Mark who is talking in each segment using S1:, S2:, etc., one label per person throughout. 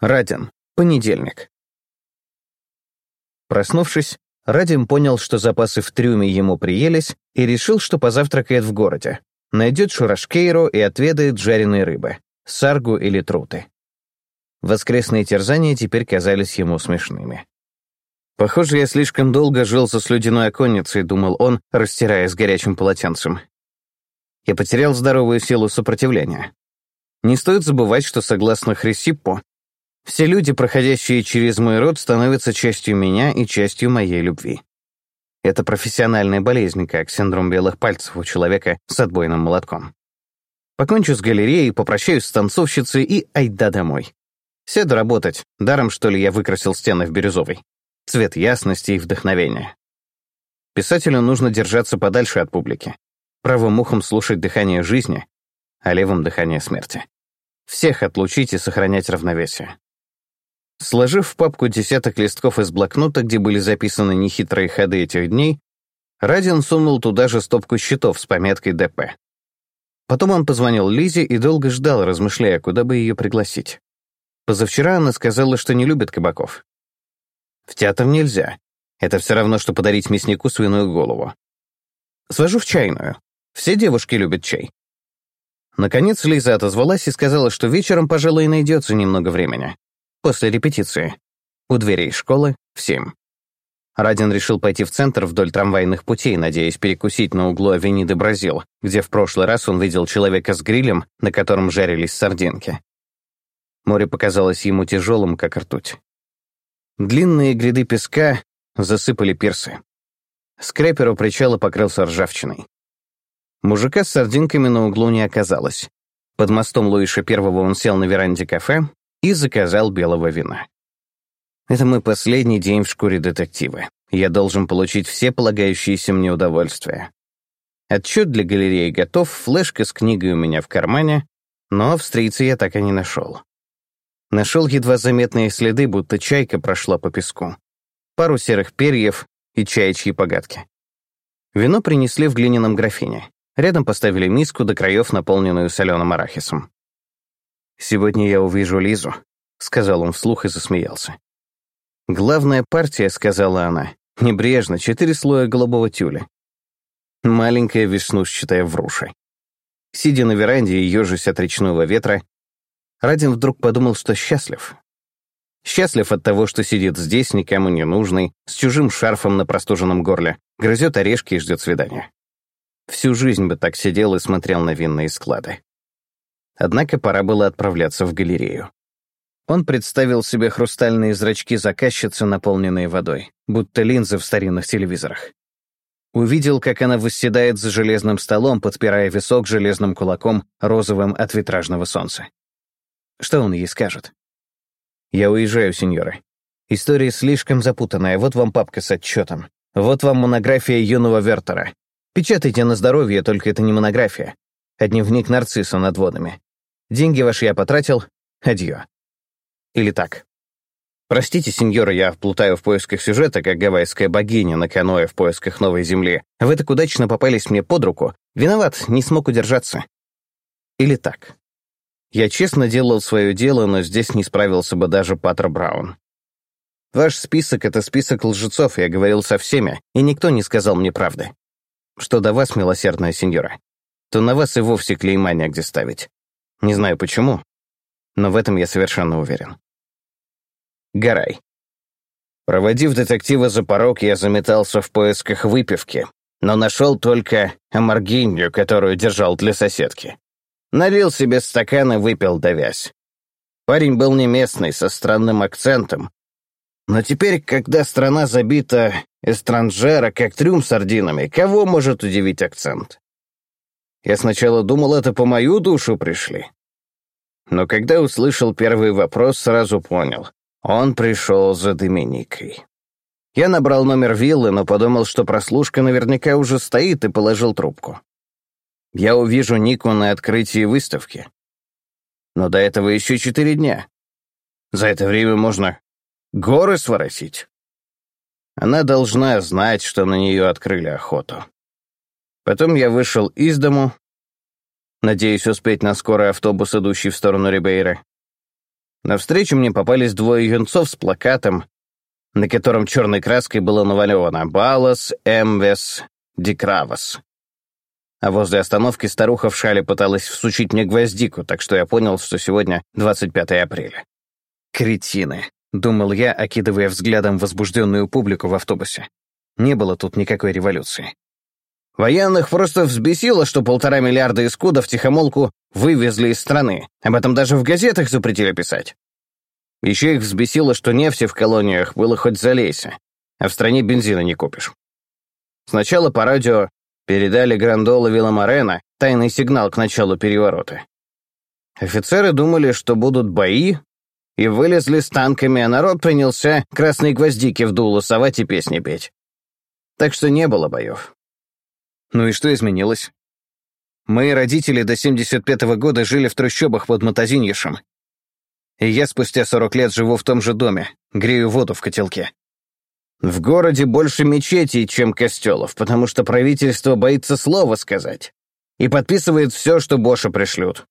S1: Радин. Понедельник. Проснувшись, Радим понял, что запасы в трюме ему приелись, и решил, что позавтракает в городе. Найдет шурашкейру и отведает жареной рыбы, саргу или труты. Воскресные терзания теперь казались ему смешными. «Похоже, я слишком долго жил со слюдяной оконницей», — думал он, растираясь горячим полотенцем. Я потерял здоровую силу сопротивления. Не стоит забывать, что, согласно Хрисиппо, все люди, проходящие через мой род, становятся частью меня и частью моей любви. Это профессиональная болезнь, как синдром белых пальцев у человека с отбойным молотком. Покончу с галереей, попрощаюсь с танцовщицей и айда домой. Сяду работать, даром, что ли, я выкрасил стены в бирюзовый. Цвет ясности и вдохновения. Писателю нужно держаться подальше от публики. Правым ухом слушать дыхание жизни, а левым — дыхание смерти. Всех отлучить и сохранять равновесие. Сложив в папку десяток листков из блокнота, где были записаны нехитрые ходы этих дней, Радин сунул туда же стопку счетов с пометкой «ДП». Потом он позвонил Лизе и долго ждал, размышляя, куда бы ее пригласить. Позавчера она сказала, что не любит кабаков. В театр нельзя. Это все равно, что подарить мяснику свиную голову. Свожу в чайную. Все девушки любят чай. Наконец Лиза отозвалась и сказала, что вечером, пожалуй, найдется немного времени после репетиции. У дверей школы в семь. Радин решил пойти в центр вдоль трамвайных путей, надеясь перекусить на углу Авениды Бразил, где в прошлый раз он видел человека с грилем, на котором жарились сардинки. Море показалось ему тяжелым, как ртуть. Длинные гряды песка засыпали пирсы. Скрепер у причала покрылся ржавчиной. Мужика с сардинками на углу не оказалось. Под мостом Луиша Первого он сел на веранде кафе, и заказал белого вина. Это мой последний день в шкуре детектива. Я должен получить все полагающиеся мне удовольствия. Отчет для галереи готов, флешка с книгой у меня в кармане, но австрийца я так и не нашел. Нашел едва заметные следы, будто чайка прошла по песку. Пару серых перьев и чаячьи погадки. Вино принесли в глиняном графине. Рядом поставили миску до краев, наполненную соленым арахисом. «Сегодня я увижу Лизу», — сказал он вслух и засмеялся. «Главная партия», — сказала она, — «небрежно, четыре слоя голубого тюля». Маленькая веснушчатая вруша. Сидя на веранде и ежась от речного ветра, Радин вдруг подумал, что счастлив. Счастлив от того, что сидит здесь, никому не нужный, с чужим шарфом на простуженном горле, грызет орешки и ждет свидания. Всю жизнь бы так сидел и смотрел на винные склады. Однако пора было отправляться в галерею. Он представил себе хрустальные зрачки заказчицы, наполненные водой, будто линзы в старинных телевизорах. Увидел, как она восседает за железным столом, подпирая висок железным кулаком, розовым от витражного солнца. Что он ей скажет? «Я уезжаю, сеньоры. История слишком запутанная. Вот вам папка с отчетом. Вот вам монография юного Вертера. Печатайте на здоровье, только это не монография, а дневник нарцисса над водами. Деньги ваши я потратил. Адьё. Или так. Простите, сеньора, я плутаю в поисках сюжета, как гавайская богиня на каноэ в поисках новой земли. Вы так удачно попались мне под руку. Виноват, не смог удержаться. Или так. Я честно делал свое дело, но здесь не справился бы даже Паттер Браун. Ваш список — это список лжецов, я говорил со всеми, и никто не сказал мне правды. Что до вас, милосердная сеньора, то на вас и вовсе клейма негде ставить. Не знаю почему, но в этом я совершенно уверен. Гарай. Проводив детектива за порог, я заметался в поисках выпивки, но нашел только амаргинью, которую держал для соседки. Налил себе стакан и выпил довязь. Парень был не местный, со странным акцентом. Но теперь, когда страна забита эстранжера, как трюм с сардинами, кого может удивить акцент? Я сначала думал, это по мою душу пришли. Но когда услышал первый вопрос, сразу понял. Он пришел за Доминикой. Я набрал номер виллы, но подумал, что прослушка наверняка уже стоит, и положил трубку. Я увижу Нику на открытии выставки. Но до этого еще четыре дня. За это время можно горы своросить. Она должна знать, что на нее открыли охоту. Потом я вышел из дому, надеясь успеть на скорый автобус, идущий в сторону Рибейра. Навстречу мне попались двое юнцов с плакатом, на котором черной краской было намалевано «Балас Эмвес Дикравас». А возле остановки старуха в шале пыталась всучить мне гвоздику, так что я понял, что сегодня 25 апреля. Кретины. Думал я, окидывая взглядом возбужденную публику в автобусе. Не было тут никакой революции. Военных просто взбесило, что полтора миллиарда искудов тихомолку вывезли из страны. Об этом даже в газетах запретили писать. Еще их взбесило, что нефти в колониях было хоть залейся, а в стране бензина не купишь. Сначала по радио передали Грандола Виламарена тайный сигнал к началу переворота. Офицеры думали, что будут бои, и вылезли с танками, а народ принялся красные гвоздики в дуло совать и песни петь. Так что не было боев. Ну и что изменилось? Мои родители до 75-го года жили в трущобах под Матазиньешем. И я спустя 40 лет живу в том же доме, грею воду в котелке. В городе больше мечетей, чем костелов, потому что правительство боится слова сказать и подписывает все, что Боша пришлют.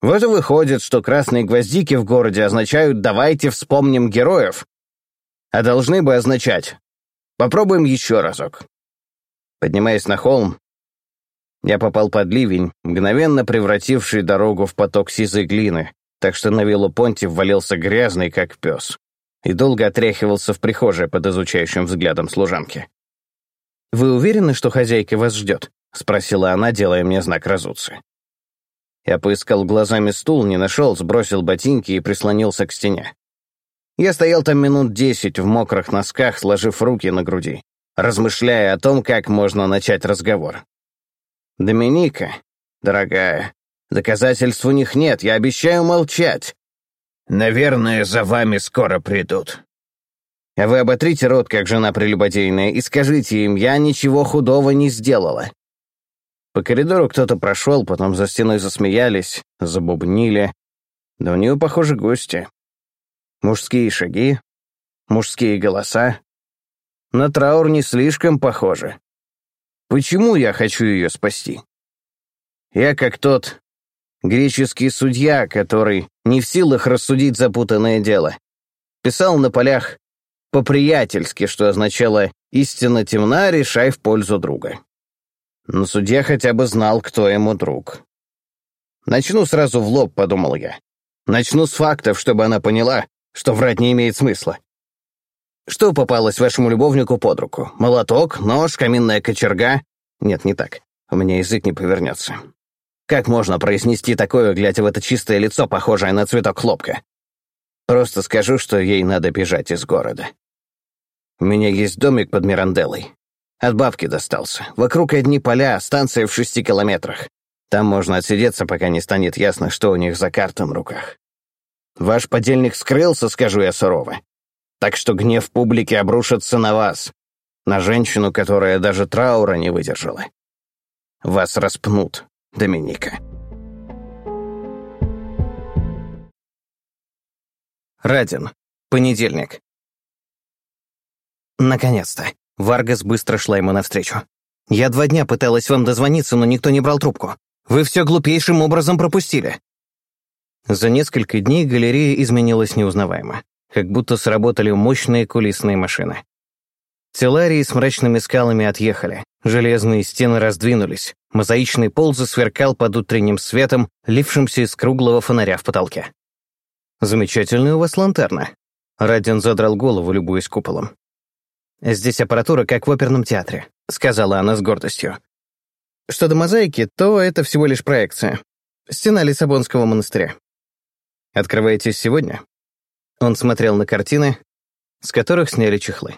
S1: Вот и выходит, что красные гвоздики в городе означают «давайте вспомним героев», а должны бы означать «попробуем еще разок». Поднимаясь на холм, я попал под ливень, мгновенно превративший дорогу в поток сизой глины, так что на велопонте ввалился грязный, как пес, и долго отряхивался в прихожей под изучающим взглядом служанки. «Вы уверены, что хозяйка вас ждет?» — спросила она, делая мне знак разуться. Я поискал глазами стул, не нашел, сбросил ботинки и прислонился к стене. Я стоял там минут десять в мокрых носках, сложив руки на груди, размышляя о том, как можно начать разговор. «Доминика, дорогая, доказательств у них нет, я обещаю молчать. Наверное, за вами скоро придут. Вы оботрите рот, как жена прелюбодейная, и скажите им, я ничего худого не сделала. По коридору кто-то прошел, потом за стеной засмеялись, забубнили. Да у нее, похоже, гости. Мужские шаги, мужские голоса. На траур не слишком похоже. Почему я хочу ее спасти? Я как тот греческий судья, который не в силах рассудить запутанное дело. Писал на полях по-приятельски, что означало «истина темна, решай в пользу друга». Но судья хотя бы знал, кто ему друг. «Начну сразу в лоб», — подумал я. «Начну с фактов, чтобы она поняла, что врать не имеет смысла. Что попалось вашему любовнику под руку? Молоток, нож, каминная кочерга? Нет, не так. У меня язык не повернется. Как можно произнести такое, глядя в это чистое лицо, похожее на цветок хлопка? Просто скажу, что ей надо бежать из города. У меня есть домик под Миранделлой. От бабки достался. Вокруг одни поля, станция в шести километрах. Там можно отсидеться, пока не станет ясно, что у них за карта в руках. Ваш подельник скрылся, скажу я сурово. Так что гнев публики обрушится на вас, на женщину, которая даже траура не выдержала. Вас распнут, Доминика. Радин. Понедельник. Наконец-то. Варгас быстро шла ему навстречу. «Я два дня пыталась вам дозвониться, но никто не брал трубку. Вы все глупейшим образом пропустили». За несколько дней галерея изменилась неузнаваемо, как будто сработали мощные кулисные машины. Теларии с мрачными скалами отъехали, железные стены раздвинулись, мозаичный пол засверкал под утренним светом, лившимся из круглого фонаря в потолке. «Замечательная у вас лантерна». Радин задрал голову, любуясь куполом. «Здесь аппаратура, как в оперном театре», — сказала она с гордостью. Что до мозаики, то это всего лишь проекция. Стена Лиссабонского монастыря. Открываетесь сегодня?» Он смотрел на картины, с которых сняли чехлы.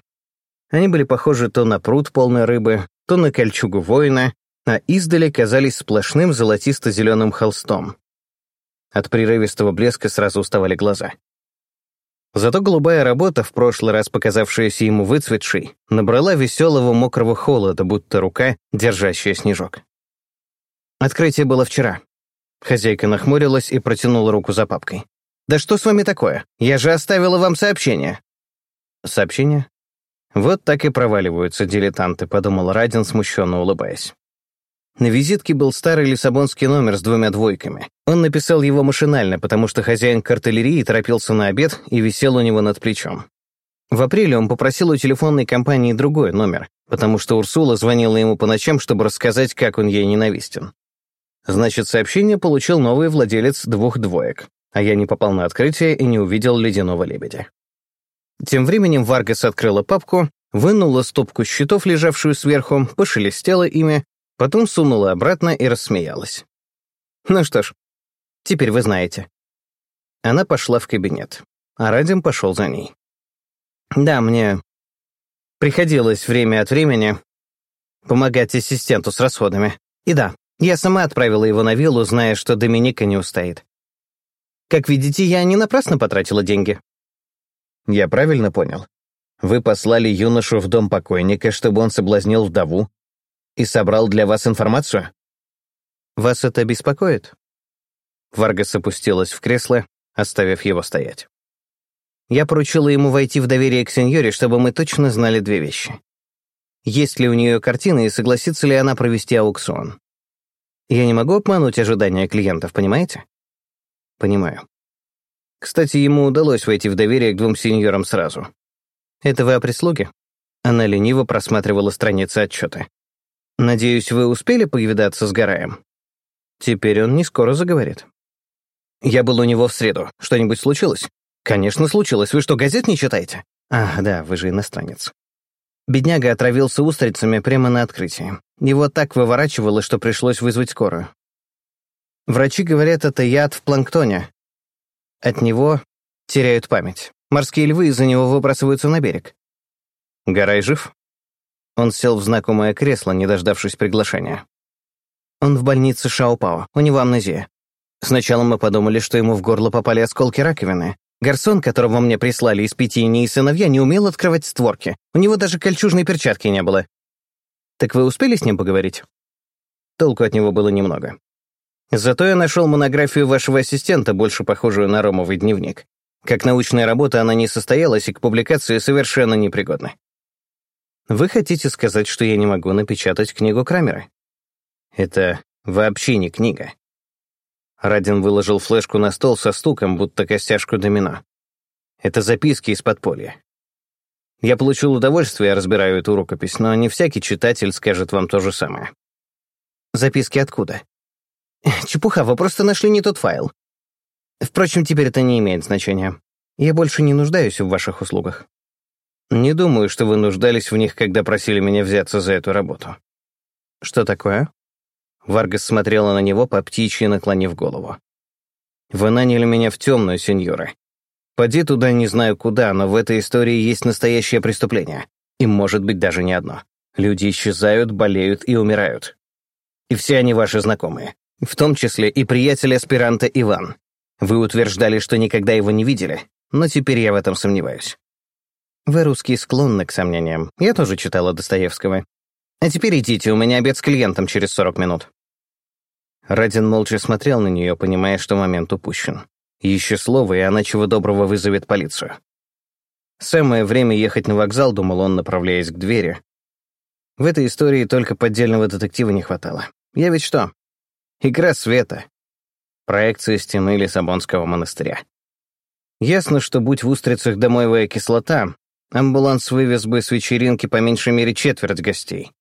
S1: Они были похожи то на пруд полной рыбы, то на кольчугу воина, а издали казались сплошным золотисто-зеленым холстом. От прерывистого блеска сразу уставали глаза. Зато голубая работа, в прошлый раз показавшаяся ему выцветшей, набрала веселого мокрого холода, будто рука, держащая снежок. Открытие было вчера. Хозяйка нахмурилась и протянула руку за папкой. «Да что с вами такое? Я же оставила вам сообщение». «Сообщение?» «Вот так и проваливаются дилетанты», — подумал Радин, смущенно улыбаясь. На визитке был старый лиссабонский номер с двумя двойками. Он написал его машинально, потому что хозяин картелерии торопился на обед и висел у него над плечом. В апреле он попросил у телефонной компании другой номер, потому что Урсула звонила ему по ночам, чтобы рассказать, как он ей ненавистен. Значит, сообщение получил новый владелец двух двоек, а я не попал на открытие и не увидел ледяного лебедя. Тем временем Варгас открыла папку, вынула стопку счетов, лежавшую сверху, пошелестела ими, потом сунула обратно и рассмеялась. «Ну что ж, теперь вы знаете». Она пошла в кабинет, а Радим пошел за ней. «Да, мне приходилось время от времени помогать ассистенту с расходами. И да, я сама отправила его на виллу, зная, что Доминика не устоит. Как видите, я не напрасно потратила деньги». «Я правильно понял? Вы послали юношу в дом покойника, чтобы он соблазнил вдову, и собрал для вас информацию? Вас это беспокоит? Варгас опустилась в кресло, оставив его стоять. Я поручила ему войти в доверие к сеньоре, чтобы мы точно знали две вещи. Есть ли у нее картины и согласится ли она провести аукцион? Я не могу обмануть ожидания клиентов, понимаете? Понимаю. Кстати, ему удалось войти в доверие к двум сеньорам сразу. Это вы о прислуге? Она лениво просматривала страницы отчета. Надеюсь, вы успели повидаться с Гараем? Теперь он не скоро заговорит. Я был у него в среду. Что-нибудь случилось? Конечно, случилось. Вы что, газет не читаете? Ах, да, вы же иностранец. Бедняга отравился устрицами прямо на открытии. Его так выворачивало, что пришлось вызвать скорую. Врачи говорят, это яд в планктоне. От него теряют память. Морские львы из-за него выбрасываются на берег. Гарай жив? Он сел в знакомое кресло, не дождавшись приглашения. Он в больнице Шаопао, у него амнезия. Сначала мы подумали, что ему в горло попали осколки раковины. Гарсон, которого мне прислали из Пятини и сыновья, не умел открывать створки. У него даже кольчужной перчатки не было. Так вы успели с ним поговорить? Толку от него было немного. Зато я нашел монографию вашего ассистента, больше похожую на Ромовый дневник. Как научная работа она не состоялась и к публикации совершенно непригодна. Вы хотите сказать, что я не могу напечатать книгу Крамера? Это вообще не книга. Радин выложил флешку на стол со стуком, будто костяшку домино. Это записки из подполья. Я получил удовольствие, разбираю эту рукопись, но не всякий читатель скажет вам то же самое. Записки откуда? Чепуха, вы просто нашли не тот файл. Впрочем, теперь это не имеет значения. Я больше не нуждаюсь в ваших услугах. Не думаю, что вы нуждались в них, когда просили меня взяться за эту работу. Что такое? Варгас смотрела на него по птичьи, наклонив голову. Вы наняли меня в темную, сеньора. Поди туда не знаю куда, но в этой истории есть настоящее преступление. И может быть даже не одно. Люди исчезают, болеют и умирают. И все они ваши знакомые. В том числе и приятель аспиранта Иван. Вы утверждали, что никогда его не видели, но теперь я в этом сомневаюсь. Вы, русские, склонны к сомнениям. Я тоже читала Достоевского. А теперь идите, у меня обед с клиентом через 40 минут». Радин молча смотрел на нее, понимая, что момент упущен. Еще слово, и она чего доброго вызовет полицию. Самое время ехать на вокзал, думал он, направляясь к двери. В этой истории только поддельного детектива не хватало. Я ведь что? Игра света. Проекция стены Лиссабонского монастыря. Ясно, что будь в устрицах домоевая кислота, Амбуланс вывез бы с вечеринки по меньшей мере четверть гостей.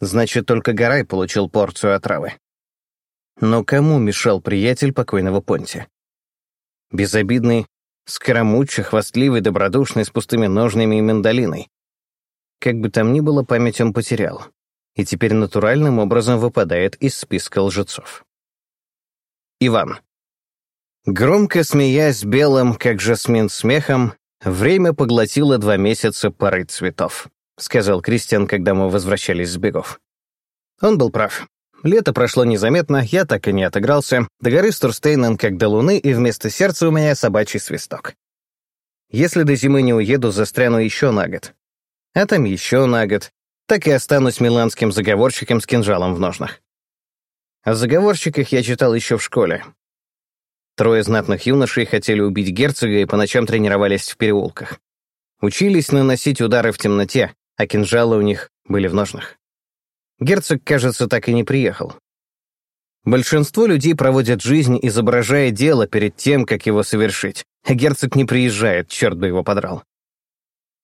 S1: Значит, только Гарай получил порцию отравы. Но кому мешал приятель покойного Понти? Безобидный, скоромучий, хвастливый, добродушный, с пустыми ножными и мандолиной. Как бы там ни было, память он потерял, и теперь натуральным образом выпадает из списка лжецов. Иван. Громко смеясь белым, как жасмин смехом, «Время поглотило два месяца поры цветов», — сказал Кристиан, когда мы возвращались с бегов. Он был прав. Лето прошло незаметно, я так и не отыгрался, до горы Стурстейнен как до луны, и вместо сердца у меня собачий свисток. Если до зимы не уеду, застряну еще на год. А там еще на год. Так и останусь миланским заговорщиком с кинжалом в ножнах. О заговорщиках я читал еще в школе, Трое знатных юношей хотели убить герцога и по ночам тренировались в переулках. Учились наносить удары в темноте, а кинжалы у них были в ножнах. Герцог, кажется, так и не приехал. Большинство людей проводят жизнь, изображая дело перед тем, как его совершить. Герцог не приезжает, черт бы его подрал.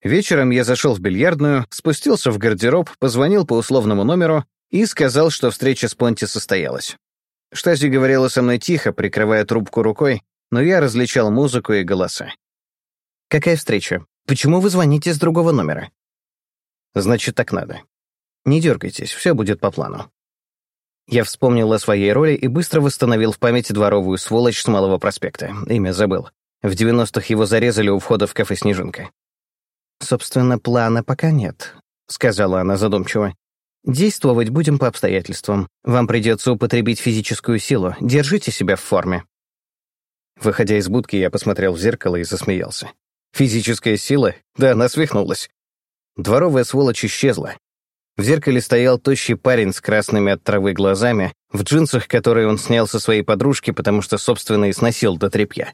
S1: Вечером я зашел в бильярдную, спустился в гардероб, позвонил по условному номеру и сказал, что встреча с Понти состоялась. Штази говорила со мной тихо, прикрывая трубку рукой, но я различал музыку и голоса. «Какая встреча? Почему вы звоните с другого номера?» «Значит, так надо. Не дергайтесь, все будет по плану». Я вспомнил о своей роли и быстро восстановил в памяти дворовую сволочь с Малого проспекта. Имя забыл. В 90-х его зарезали у входа в кафе «Снежинка». «Собственно, плана пока нет», — сказала она задумчиво. «Действовать будем по обстоятельствам. Вам придется употребить физическую силу. Держите себя в форме». Выходя из будки, я посмотрел в зеркало и засмеялся. Физическая сила? Да она свихнулась. Дворовая сволочь исчезла. В зеркале стоял тощий парень с красными от травы глазами, в джинсах, которые он снял со своей подружки, потому что, собственно, и сносил до тряпья.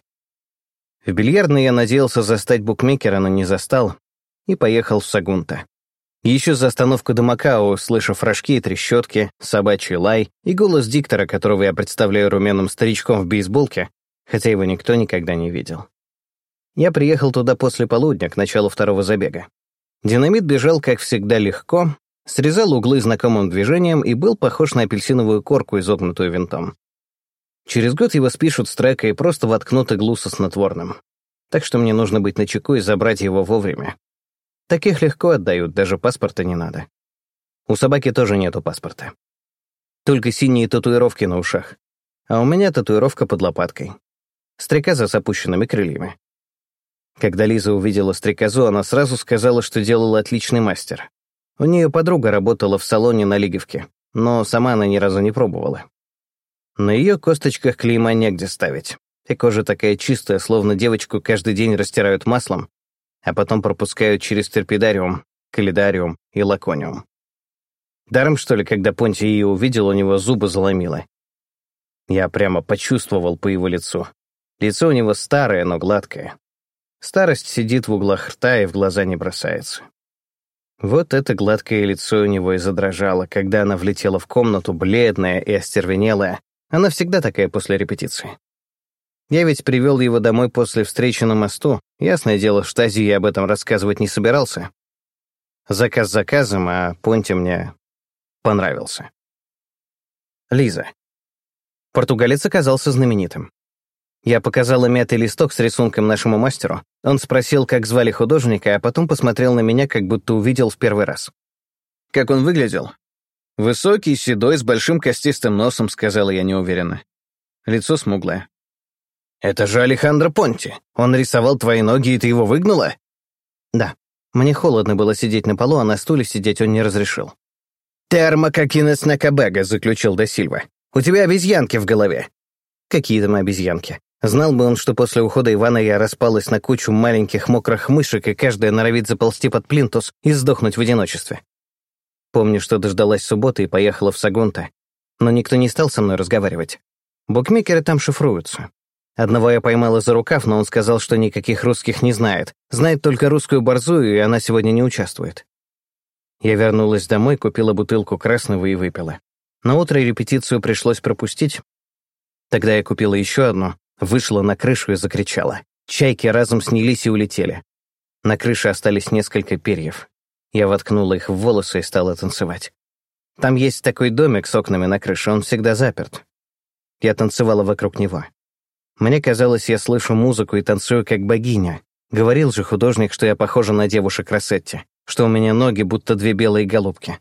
S1: В бильярдной я надеялся застать букмекера, но не застал, и поехал в Сагунта. Еще за остановку до Макао, слышав рожки и трещотки, собачий лай и голос диктора, которого я представляю румяным старичком в бейсболке, хотя его никто никогда не видел. Я приехал туда после полудня, к началу второго забега. Динамит бежал, как всегда, легко, срезал углы знакомым движением и был похож на апельсиновую корку, изогнутую винтом. Через год его спишут с трека и просто воткнут иглу со снотворным. Так что мне нужно быть начеку и забрать его вовремя. Таких легко отдают, даже паспорта не надо. У собаки тоже нету паспорта. Только синие татуировки на ушах. А у меня татуировка под лопаткой. Стрекоза с опущенными крыльями. Когда Лиза увидела стрекозу, она сразу сказала, что делал отличный мастер. У нее подруга работала в салоне на Лиговке, но сама она ни разу не пробовала. На ее косточках клейма негде ставить. И кожа такая чистая, словно девочку каждый день растирают маслом, а потом пропускают через терпидариум, калидариум и лакониум. Даром, что ли, когда Понти ее увидел, у него зубы заломило. Я прямо почувствовал по его лицу. Лицо у него старое, но гладкое. Старость сидит в углах рта и в глаза не бросается. Вот это гладкое лицо у него и задрожало, когда она влетела в комнату, бледная и остервенелая. Она всегда такая после репетиции. Я ведь привел его домой после встречи на мосту. Ясное дело, Штази я об этом рассказывать не собирался. Заказ заказом, а Понти мне понравился. Лиза. Португалец оказался знаменитым. Я показала мятый листок с рисунком нашему мастеру. Он спросил, как звали художника, а потом посмотрел на меня, как будто увидел в первый раз. «Как он выглядел?» «Высокий, седой, с большим костистым носом», — сказала я неуверенно. Лицо смуглое. «Это же Алехандро Понти. Он рисовал твои ноги, и ты его выгнала?» «Да. Мне холодно было сидеть на полу, а на стуле сидеть он не разрешил». «Термококинес накабега», — заключил Досильва. «У тебя обезьянки в голове». «Какие там обезьянки? Знал бы он, что после ухода Ивана я распалась на кучу маленьких мокрых мышек, и каждая норовит заползти под плинтус и сдохнуть в одиночестве. Помню, что дождалась субботы и поехала в Сагунта, но никто не стал со мной разговаривать. Букмекеры там шифруются. Одного я поймала за рукав, но он сказал, что никаких русских не знает. Знает только русскую борзую, и она сегодня не участвует. Я вернулась домой, купила бутылку красного и выпила. На утро репетицию пришлось пропустить. Тогда я купила еще одну, Вышла на крышу и закричала. Чайки разом снялись и улетели. На крыше остались несколько перьев. Я воткнула их в волосы и стала танцевать. Там есть такой домик с окнами на крыше, он всегда заперт. Я танцевала вокруг него. Мне казалось, я слышу музыку и танцую как богиня. Говорил же художник, что я похожа на девушек Рассетти, что у меня ноги будто две белые голубки.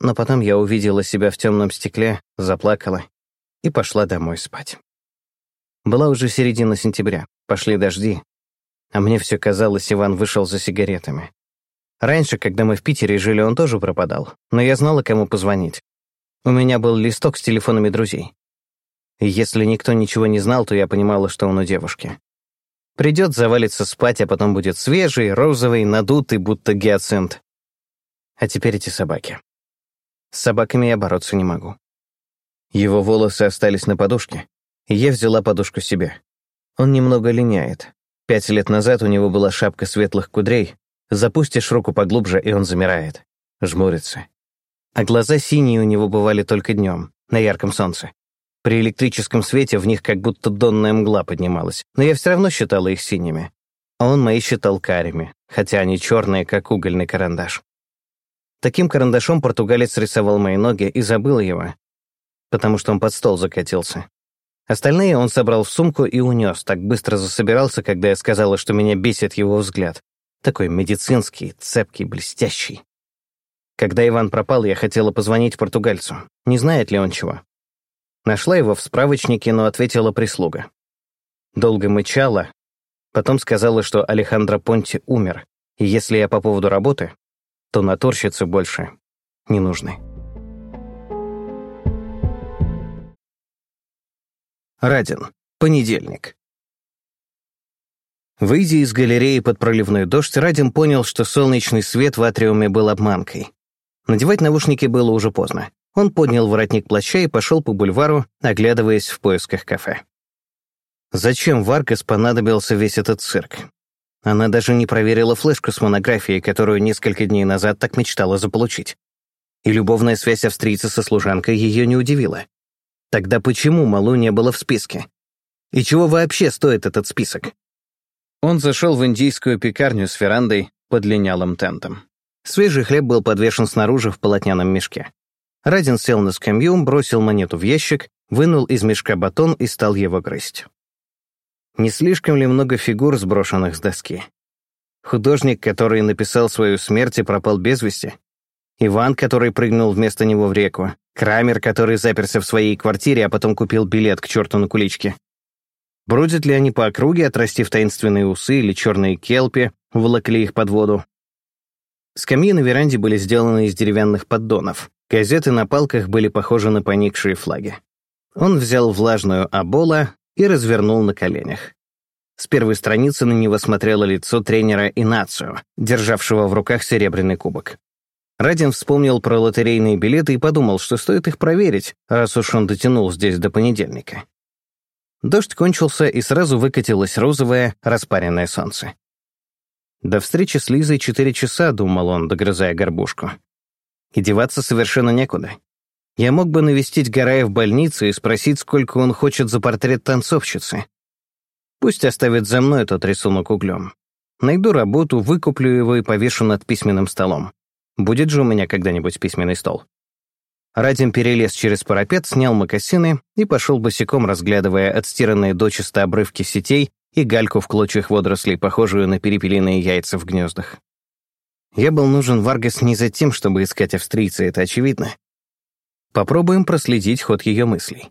S1: Но потом я увидела себя в темном стекле, заплакала и пошла домой спать. Была уже середина сентября, пошли дожди, а мне все казалось, Иван вышел за сигаретами. Раньше, когда мы в Питере жили, он тоже пропадал, но я знала, кому позвонить. У меня был листок с телефонами друзей. И если никто ничего не знал, то я понимала, что он у девушки. Придет, завалится спать, а потом будет свежий, розовый, надутый, будто гиацинт. А теперь эти собаки. С собаками я бороться не могу. Его волосы остались на подушке, я взяла подушку себе. Он немного линяет. Пять лет назад у него была шапка светлых кудрей. Запустишь руку поглубже, и он замирает. Жмурится. а глаза синие у него бывали только днем, на ярком солнце. При электрическом свете в них как будто донная мгла поднималась, но я все равно считала их синими. А он мои считал карими, хотя они черные, как угольный карандаш. Таким карандашом португалец рисовал мои ноги и забыл его, потому что он под стол закатился. Остальные он собрал в сумку и унес, так быстро засобирался, когда я сказала, что меня бесит его взгляд. Такой медицинский, цепкий, блестящий. Когда Иван пропал, я хотела позвонить португальцу. Не знает ли он чего? Нашла его в справочнике, но ответила прислуга. Долго мычала, потом сказала, что Алехандро Понти умер, и если я по поводу работы, то натурщицы больше не нужны. Радин. Понедельник. Выйдя из галереи под проливной дождь, Радин понял, что солнечный свет в атриуме был обманкой. Надевать наушники было уже поздно. Он поднял воротник плаща и пошел по бульвару, оглядываясь в поисках кафе. Зачем Варкас понадобился весь этот цирк? Она даже не проверила флешку с монографией, которую несколько дней назад так мечтала заполучить. И любовная связь австрийца со служанкой ее не удивила. Тогда почему Малу не было в списке? И чего вообще стоит этот список? Он зашел в индийскую пекарню с верандой под линялым тентом. Свежий хлеб был подвешен снаружи в полотняном мешке. Радин сел на скамью, бросил монету в ящик, вынул из мешка батон и стал его грызть. Не слишком ли много фигур, сброшенных с доски? Художник, который написал свою смерть и пропал без вести? Иван, который прыгнул вместо него в реку? Крамер, который заперся в своей квартире, а потом купил билет к черту на куличке. Бродят ли они по округе, отрастив таинственные усы или черные келпи, волокли их под воду? Скамьи на веранде были сделаны из деревянных поддонов. Газеты на палках были похожи на поникшие флаги. Он взял влажную абола и развернул на коленях. С первой страницы на него смотрело лицо тренера Инацио, державшего в руках серебряный кубок. Радин вспомнил про лотерейные билеты и подумал, что стоит их проверить, раз уж он дотянул здесь до понедельника. Дождь кончился, и сразу выкатилось розовое, распаренное солнце. До встречи с Лизой четыре часа, думал он, догрызая горбушку. И деваться совершенно некуда. Я мог бы навестить Гарая в больнице и спросить, сколько он хочет за портрет танцовщицы. Пусть оставит за мной этот рисунок углем. Найду работу, выкуплю его и повешу над письменным столом. Будет же у меня когда-нибудь письменный стол. Радим перелез через парапет, снял мокасины и пошел босиком, разглядывая отстиранные дочисто обрывки сетей и гальку в клочьях водорослей, похожую на перепелиные яйца в гнездах. Я был нужен Варгас не за тем, чтобы искать австрийца, это очевидно. Попробуем проследить ход ее мыслей.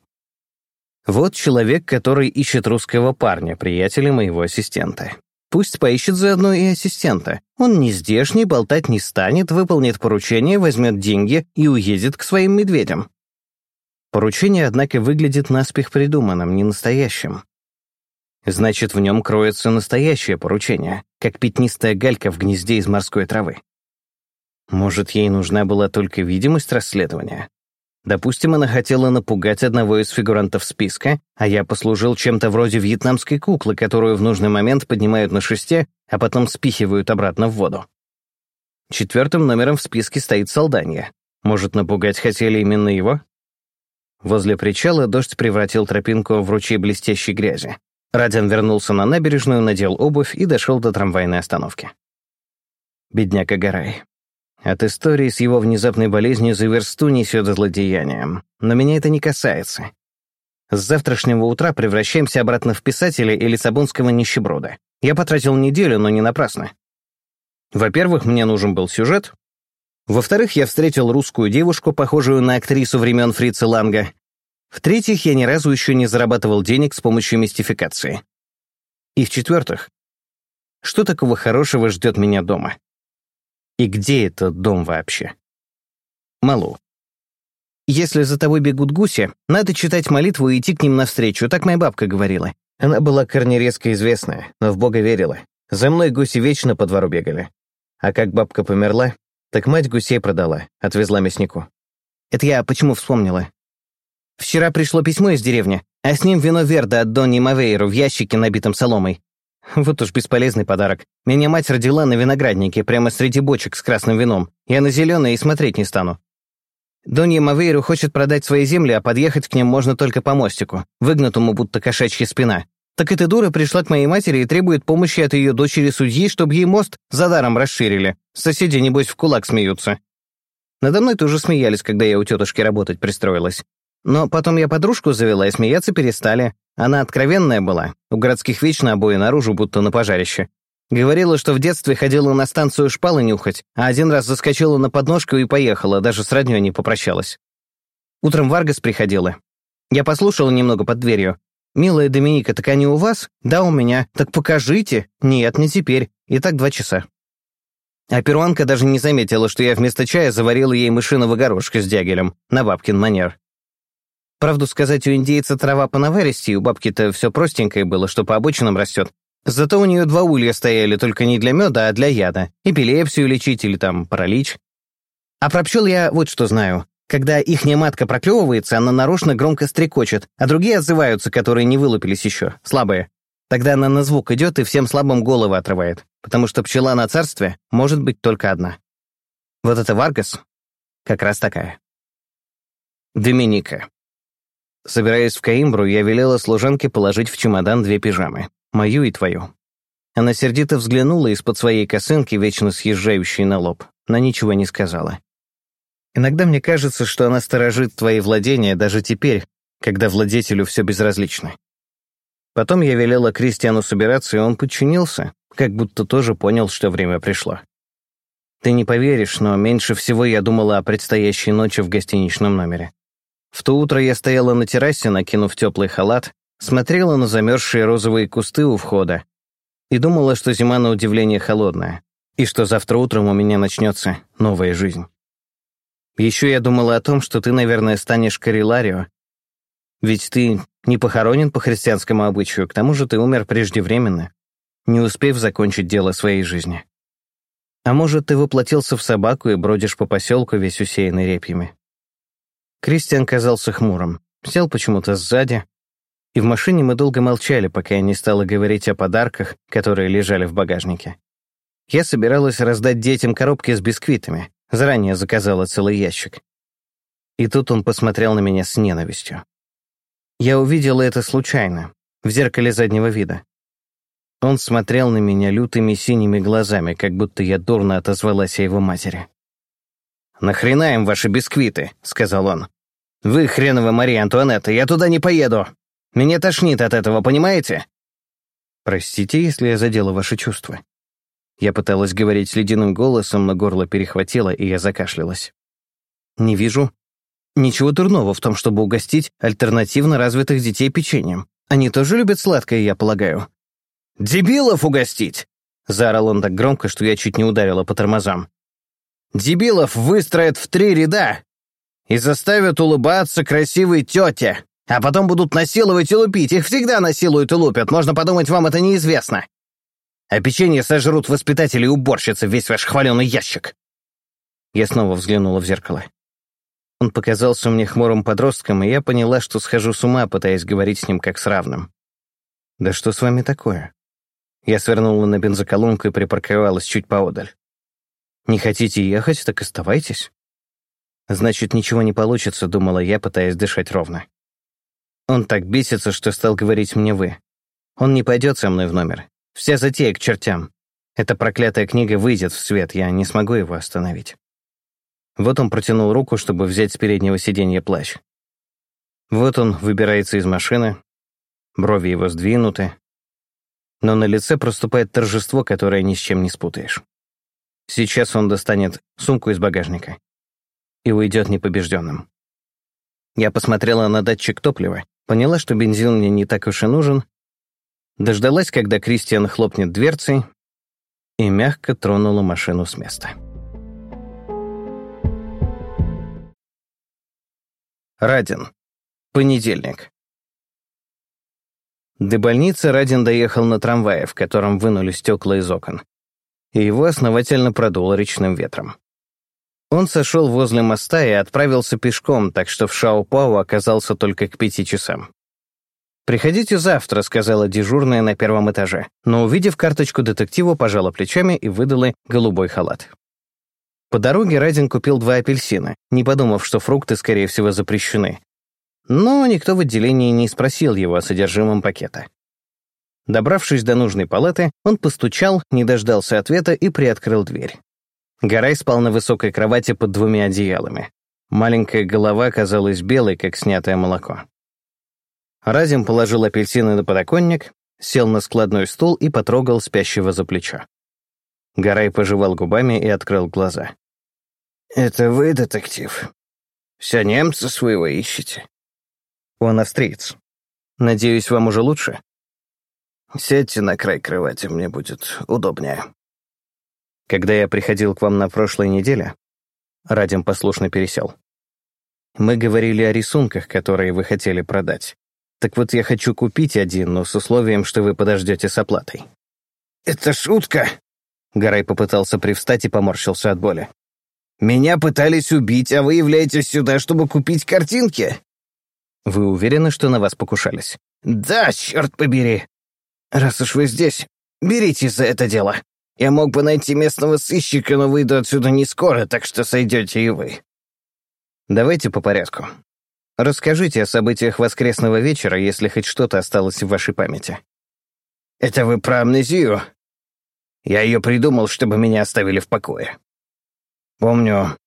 S1: Вот человек, который ищет русского парня, приятеля моего ассистента. Пусть поищет заодно и ассистента. Он не здешний, болтать не станет, выполнит поручение, возьмет деньги и уедет к своим медведям. Поручение, однако, выглядит наспех придуманным, не настоящим. Значит, в нем кроется настоящее поручение, как пятнистая галька в гнезде из морской травы. Может, ей нужна была только видимость расследования? Допустим, она хотела напугать одного из фигурантов списка, а я послужил чем-то вроде вьетнамской куклы, которую в нужный момент поднимают на шесте, а потом спихивают обратно в воду. Четвертым номером в списке стоит Солданья. Может, напугать хотели именно его? Возле причала дождь превратил тропинку в ручей блестящей грязи. Радин вернулся на набережную, надел обувь и дошел до трамвайной остановки. Бедняка Гарай. От истории с его внезапной болезнью за версту несет злодеянием. Но меня это не касается. С завтрашнего утра превращаемся обратно в писателя и лиссабонского нищеброда. Я потратил неделю, но не напрасно. Во-первых, мне нужен был сюжет. Во-вторых, я встретил русскую девушку, похожую на актрису времен Фрица Ланга. В-третьих, я ни разу еще не зарабатывал денег с помощью мистификации. И в-четвертых, что такого хорошего ждет меня дома? И где этот дом вообще? Малу. Если за тобой бегут гуси, надо читать молитву и идти к ним навстречу, так моя бабка говорила. Она была корнерезко известная, но в Бога верила. За мной гуси вечно по двору бегали. А как бабка померла, так мать гусей продала, отвезла мяснику. Это я почему вспомнила? Вчера пришло письмо из деревни, а с ним вино Верда от Донни Мавейру в ящике, набитом соломой. Вот уж бесполезный подарок. Меня мать родила на винограднике, прямо среди бочек с красным вином. Я на зеленое и смотреть не стану. Донья Мавейру хочет продать свои земли, а подъехать к ним можно только по мостику, выгнутому будто кошачья спина. Так эта дура пришла к моей матери и требует помощи от ее дочери-судьи, чтобы ей мост за даром расширили. Соседи, небось, в кулак смеются. Надо мной тоже смеялись, когда я у тетушки работать пристроилась. Но потом я подружку завела, и смеяться перестали. Она откровенная была, у городских вечно обои наружу, будто на пожарище. Говорила, что в детстве ходила на станцию шпалы нюхать, а один раз заскочила на подножку и поехала, даже с роднёй не попрощалась. Утром Варгас приходила. Я послушала немного под дверью. «Милая Доминика, так они у вас?» «Да, у меня». «Так покажите». «Нет, не теперь». И так два часа. А перуанка даже не заметила, что я вместо чая заварила ей мышиного горошка с дягелем, на бабкин манер. Правду сказать, у индейца трава по наваристи, у бабки-то все простенькое было, что по обочинам растет. Зато у нее два улья стояли, только не для меда, а для яда. Эпилепсию лечить или там паралич. А про пчел я вот что знаю. Когда ихняя матка проклевывается, она нарочно громко стрекочет, а другие отзываются, которые не вылупились еще, слабые. Тогда она на звук идет и всем слабым головы отрывает, потому что пчела на царстве может быть только одна. Вот это Варгас как раз такая. Доминика. Собираясь в Каимбру, я велела служанке положить в чемодан две пижамы мою и твою». Она сердито взглянула из-под своей косынки, вечно съезжающей на лоб, но ничего не сказала. «Иногда мне кажется, что она сторожит твои владения даже теперь, когда владетелю все безразлично». Потом я велела Кристиану собираться, и он подчинился, как будто тоже понял, что время пришло. Ты не поверишь, но меньше всего я думала о предстоящей ночи в гостиничном номере. В то утро я стояла на террасе, накинув теплый халат, смотрела на замерзшие розовые кусты у входа и думала, что зима на удивление холодная, и что завтра утром у меня начнется новая жизнь. Еще я думала о том, что ты, наверное, станешь Кариларио, ведь ты не похоронен по христианскому обычаю, к тому же ты умер преждевременно, не успев закончить дело своей жизни. А может, ты воплотился в собаку и бродишь по поселку, весь усеянный репьями. Кристиан казался хмурым, сел почему-то сзади, и в машине мы долго молчали, пока я не стала говорить о подарках, которые лежали в багажнике. Я собиралась раздать детям коробки с бисквитами, заранее заказала целый ящик. И тут он посмотрел на меня с ненавистью. Я увидела это случайно, в зеркале заднего вида. Он смотрел на меня лютыми синими глазами, как будто я дурно отозвалась о его матери. «Нахрена им ваши бисквиты?» — сказал он. «Вы, хренова Мария Антуанетта, я туда не поеду!» Меня тошнит от этого, понимаете?» «Простите, если я задела ваши чувства». Я пыталась говорить ледяным голосом, но горло перехватило, и я закашлялась. «Не вижу ничего дурного в том, чтобы угостить альтернативно развитых детей печеньем. Они тоже любят сладкое, я полагаю». «Дебилов угостить!» — заорал он так громко, что я чуть не ударила по тормозам. «Дебилов выстроят в три ряда и заставят улыбаться красивой тете!» А потом будут насиловать и лупить. Их всегда насилуют и лупят. Можно подумать, вам это неизвестно. А печенье сожрут воспитатели и уборщицы весь ваш хваленый ящик. Я снова взглянула в зеркало. Он показался мне хмурым подростком, и я поняла, что схожу с ума, пытаясь говорить с ним как с равным. «Да что с вами такое?» Я свернула на бензоколонку и припарковалась чуть поодаль. «Не хотите ехать, так оставайтесь». «Значит, ничего не получится», — думала я, пытаясь дышать ровно. Он так бесится, что стал говорить мне «вы». Он не пойдет со мной в номер. Вся затея к чертям. Эта проклятая книга выйдет в свет, я не смогу его остановить. Вот он протянул руку, чтобы взять с переднего сиденья плащ. Вот он выбирается из машины, брови его сдвинуты, но на лице проступает торжество, которое ни с чем не спутаешь. Сейчас он достанет сумку из багажника и уйдет непобежденным. Я посмотрела на датчик топлива, Поняла, что бензин мне не так уж и нужен, дождалась, когда Кристиан хлопнет дверцей, и мягко тронула машину с места. Радин. Понедельник. До больницы Радин доехал на трамвае, в котором вынули стекла из окон, и его основательно продуло речным ветром. Он сошел возле моста и отправился пешком, так что в Шао-Пау оказался только к пяти часам. «Приходите завтра», — сказала дежурная на первом этаже, но, увидев карточку детектива, пожала плечами и выдала голубой халат. По дороге Радин купил два апельсина, не подумав, что фрукты, скорее всего, запрещены. Но никто в отделении не спросил его о содержимом пакета. Добравшись до нужной палаты, он постучал, не дождался ответа и приоткрыл дверь. Гарай спал на высокой кровати под двумя одеялами. Маленькая голова казалась белой, как снятое молоко. Разим положил апельсины на подоконник, сел на складной стул и потрогал спящего за плечо. Гарай пожевал губами и открыл глаза.
S2: «Это вы, детектив? Все немца своего ищете?»
S1: «Он австриец. Надеюсь, вам уже лучше?»
S2: «Сядьте на край кровати, мне будет удобнее».
S1: Когда я приходил к вам на прошлой неделе, Радим послушно пересел. Мы говорили о рисунках, которые вы хотели продать. Так вот, я хочу купить один, но с условием, что вы подождете с оплатой.
S2: «Это шутка!»
S1: Гарай попытался привстать и поморщился от боли.
S2: «Меня пытались убить, а вы являетесь сюда, чтобы купить картинки?»
S1: «Вы уверены, что на вас покушались?»
S2: «Да, черт побери! Раз уж вы здесь, беритесь за это дело. Я мог бы найти местного сыщика, но выйду отсюда не скоро, так что сойдете и вы».
S1: «Давайте по порядку. Расскажите о событиях воскресного вечера, если хоть что-то осталось в вашей памяти».
S2: «Это вы про амнезию?» Я ее придумал, чтобы меня оставили в покое. Помню,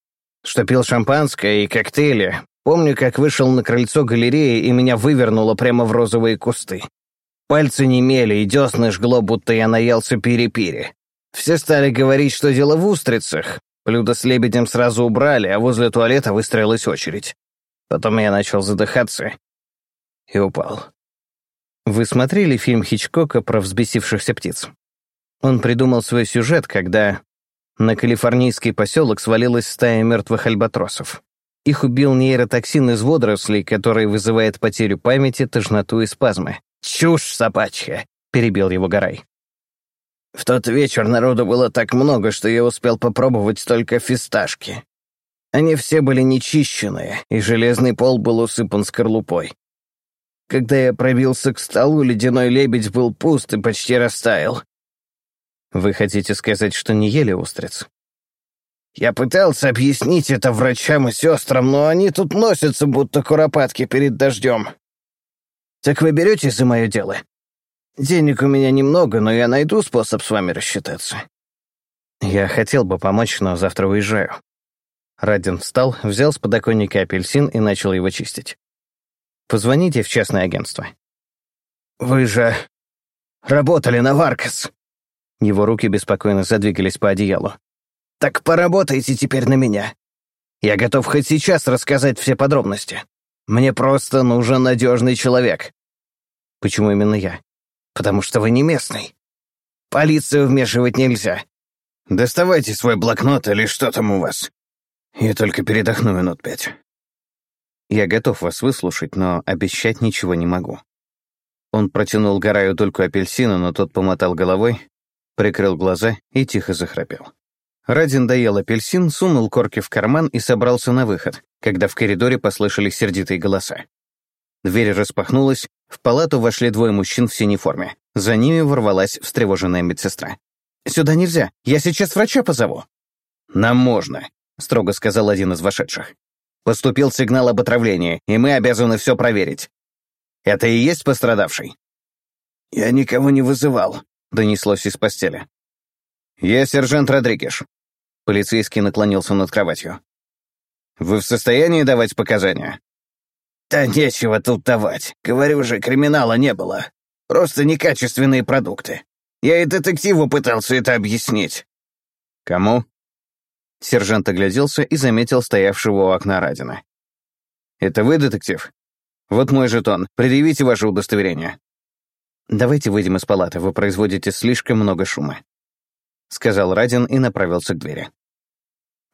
S2: что пил шампанское и коктейли. Помню, как вышел на крыльцо галереи и меня вывернуло прямо в розовые кусты. Пальцы немели, и десны жгло, будто я наелся пири-пири. Все стали говорить, что дело в устрицах. Блюдо с лебедем сразу убрали, а возле туалета выстроилась очередь. Потом я начал задыхаться и упал.
S1: Вы смотрели фильм Хичкока про взбесившихся птиц? Он придумал свой сюжет, когда на калифорнийский поселок свалилась стая мертвых альбатросов. Их убил нейротоксин из водорослей, который вызывает потерю памяти, тошноту и спазмы.
S2: «Чушь собачья!» — перебил его Гарай. В тот вечер народу было так много, что я успел попробовать только фисташки. Они все были нечищенные, и железный пол был усыпан скорлупой. Когда я пробился к столу, ледяной лебедь был пуст и почти растаял.
S1: Вы хотите сказать, что не ели устриц?
S2: Я пытался объяснить это врачам и сестрам, но они тут носятся, будто куропатки перед дождем. Так вы берете за мое дело? Денег у меня немного, но я найду способ с вами рассчитаться.
S1: Я хотел бы помочь, но завтра уезжаю. Радин встал, взял с подоконника апельсин и начал его чистить. Позвоните в частное агентство.
S2: Вы же работали на Варкас.
S1: Его руки беспокойно задвигались по одеялу.
S2: «Так поработайте теперь на меня. Я готов хоть сейчас рассказать все подробности. Мне просто нужен надежный человек».
S1: «Почему именно я?»
S2: «Потому что вы не местный. Полицию вмешивать нельзя. Доставайте свой блокнот или что там у вас. Я только передохну минут пять».
S1: «Я готов вас выслушать, но обещать ничего не могу». Он протянул Гараю только апельсина, но тот помотал головой, прикрыл глаза и тихо захрапел. Радин доел апельсин, сунул корки в карман и собрался на выход, когда в коридоре послышались сердитые голоса. Дверь распахнулась, в палату вошли двое мужчин в синей форме. За ними ворвалась встревоженная медсестра. «Сюда нельзя, я сейчас врача позову».
S2: «Нам можно», — строго сказал один из вошедших. «Поступил сигнал об отравлении, и мы обязаны все проверить. Это и есть пострадавший?» «Я никого не вызывал», — донеслось из постели. «Я сержант Родригеш». Полицейский наклонился над кроватью. «Вы в состоянии давать показания?» «Да нечего тут давать. Говорю же, криминала не было. Просто некачественные продукты. Я и детективу пытался это объяснить».
S1: «Кому?» Сержант огляделся и заметил стоявшего у окна Радина. «Это вы, детектив? Вот мой жетон. Предъявите ваше удостоверение». «Давайте выйдем из палаты, вы производите слишком много шума», — сказал Радин и направился к двери.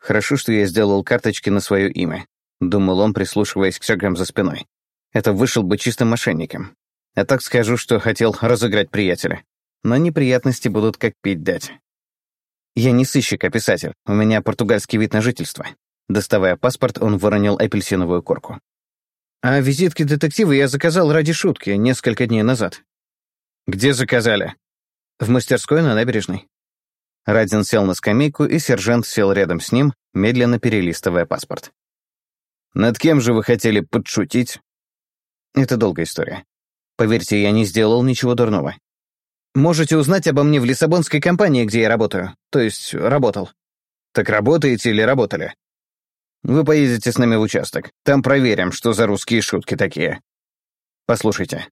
S1: «Хорошо, что я сделал карточки на свое имя», — думал он, прислушиваясь к шагам за спиной. «Это вышел бы чистым мошенником. Я так скажу, что хотел разыграть приятеля. Но неприятности будут как пить дать. Я не сыщик, а писатель. У меня португальский вид на жительство». Доставая паспорт, он выронил апельсиновую корку. «А визитки детектива я заказал ради шутки несколько дней назад.
S2: «Где заказали?»
S1: «В мастерской на набережной». Радин сел на скамейку, и сержант сел рядом с ним, медленно перелистывая паспорт.
S2: «Над кем же вы хотели подшутить?»
S1: «Это долгая история. Поверьте, я не сделал ничего дурного. Можете узнать обо мне в Лиссабонской компании, где я работаю. То есть, работал».
S2: «Так работаете или работали?» «Вы поедете с нами в участок. Там проверим, что за русские шутки такие».
S1: «Послушайте».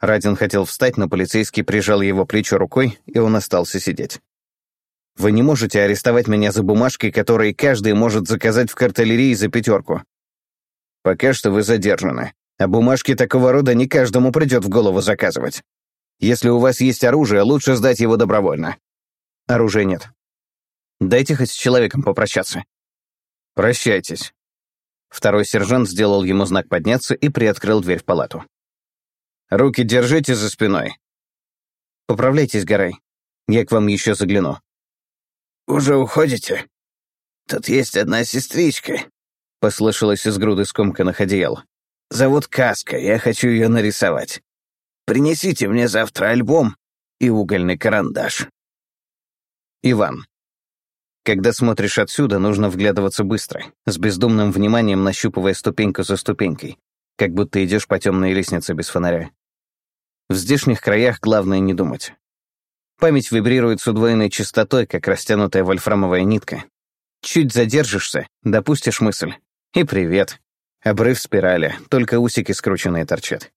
S1: Радин хотел встать, но полицейский прижал его плечо рукой, и он остался сидеть. «Вы не можете арестовать меня за бумажки, которые каждый может заказать в картелерии за пятерку.
S2: Пока что вы задержаны, а бумажки такого рода не каждому придет в голову заказывать. Если у вас есть оружие, лучше сдать его добровольно».
S1: «Оружия нет. Дайте хоть с человеком попрощаться».
S2: «Прощайтесь».
S1: Второй сержант сделал ему знак подняться и приоткрыл дверь в палату.
S2: «Руки держите за спиной».
S1: «Поправляйтесь, Гарай. Я к вам еще загляну».
S3: «Уже уходите? Тут есть одна сестричка», —
S1: послышалось из груды скомканных одеял.
S3: «Зовут Каска, я хочу ее нарисовать. Принесите мне завтра альбом и угольный карандаш».
S1: Иван. Когда смотришь отсюда, нужно вглядываться быстро, с бездумным вниманием нащупывая ступеньку за ступенькой, как будто идешь по темной лестнице без фонаря. В здешних краях главное не думать. Память вибрирует с удвоенной частотой, как растянутая вольфрамовая нитка. Чуть задержишься, допустишь мысль. И привет. Обрыв спирали, только усики скрученные торчат.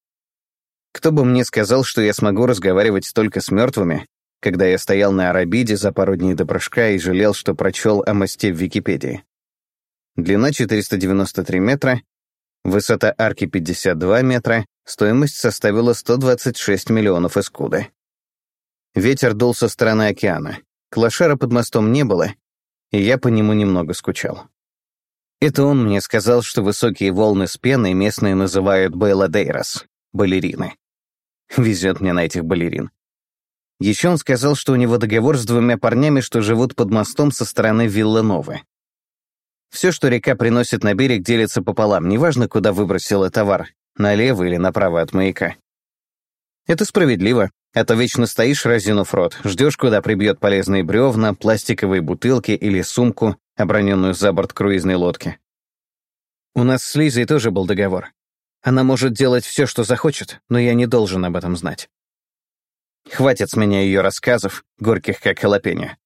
S1: Кто бы мне сказал, что я смогу разговаривать только с мертвыми, когда я стоял на Арабиде за пару дней до прыжка и жалел, что прочел о мосте в Википедии. Длина 493 метра, высота арки 52 метра, стоимость составила 126 миллионов эскуды. Ветер дул со стороны океана. Клашера под мостом не было, и я по нему немного скучал. Это он мне сказал, что высокие волны с пеной местные называют Дейрос, балерины. Везет мне на этих балерин. Еще он сказал, что у него договор с двумя парнями, что живут под мостом со стороны Виллановы. Все, что река приносит на берег, делится пополам, неважно, куда выбросила товар, налево или направо от маяка. Это справедливо, а то вечно стоишь, разинув рот, ждешь, куда прибьет полезные бревна, пластиковые бутылки или сумку, оброненную за борт круизной лодки. У нас с Лизой тоже был договор. Она может делать все, что захочет, но я не должен об этом знать. Хватит с меня ее рассказов, горьких как халапеньо.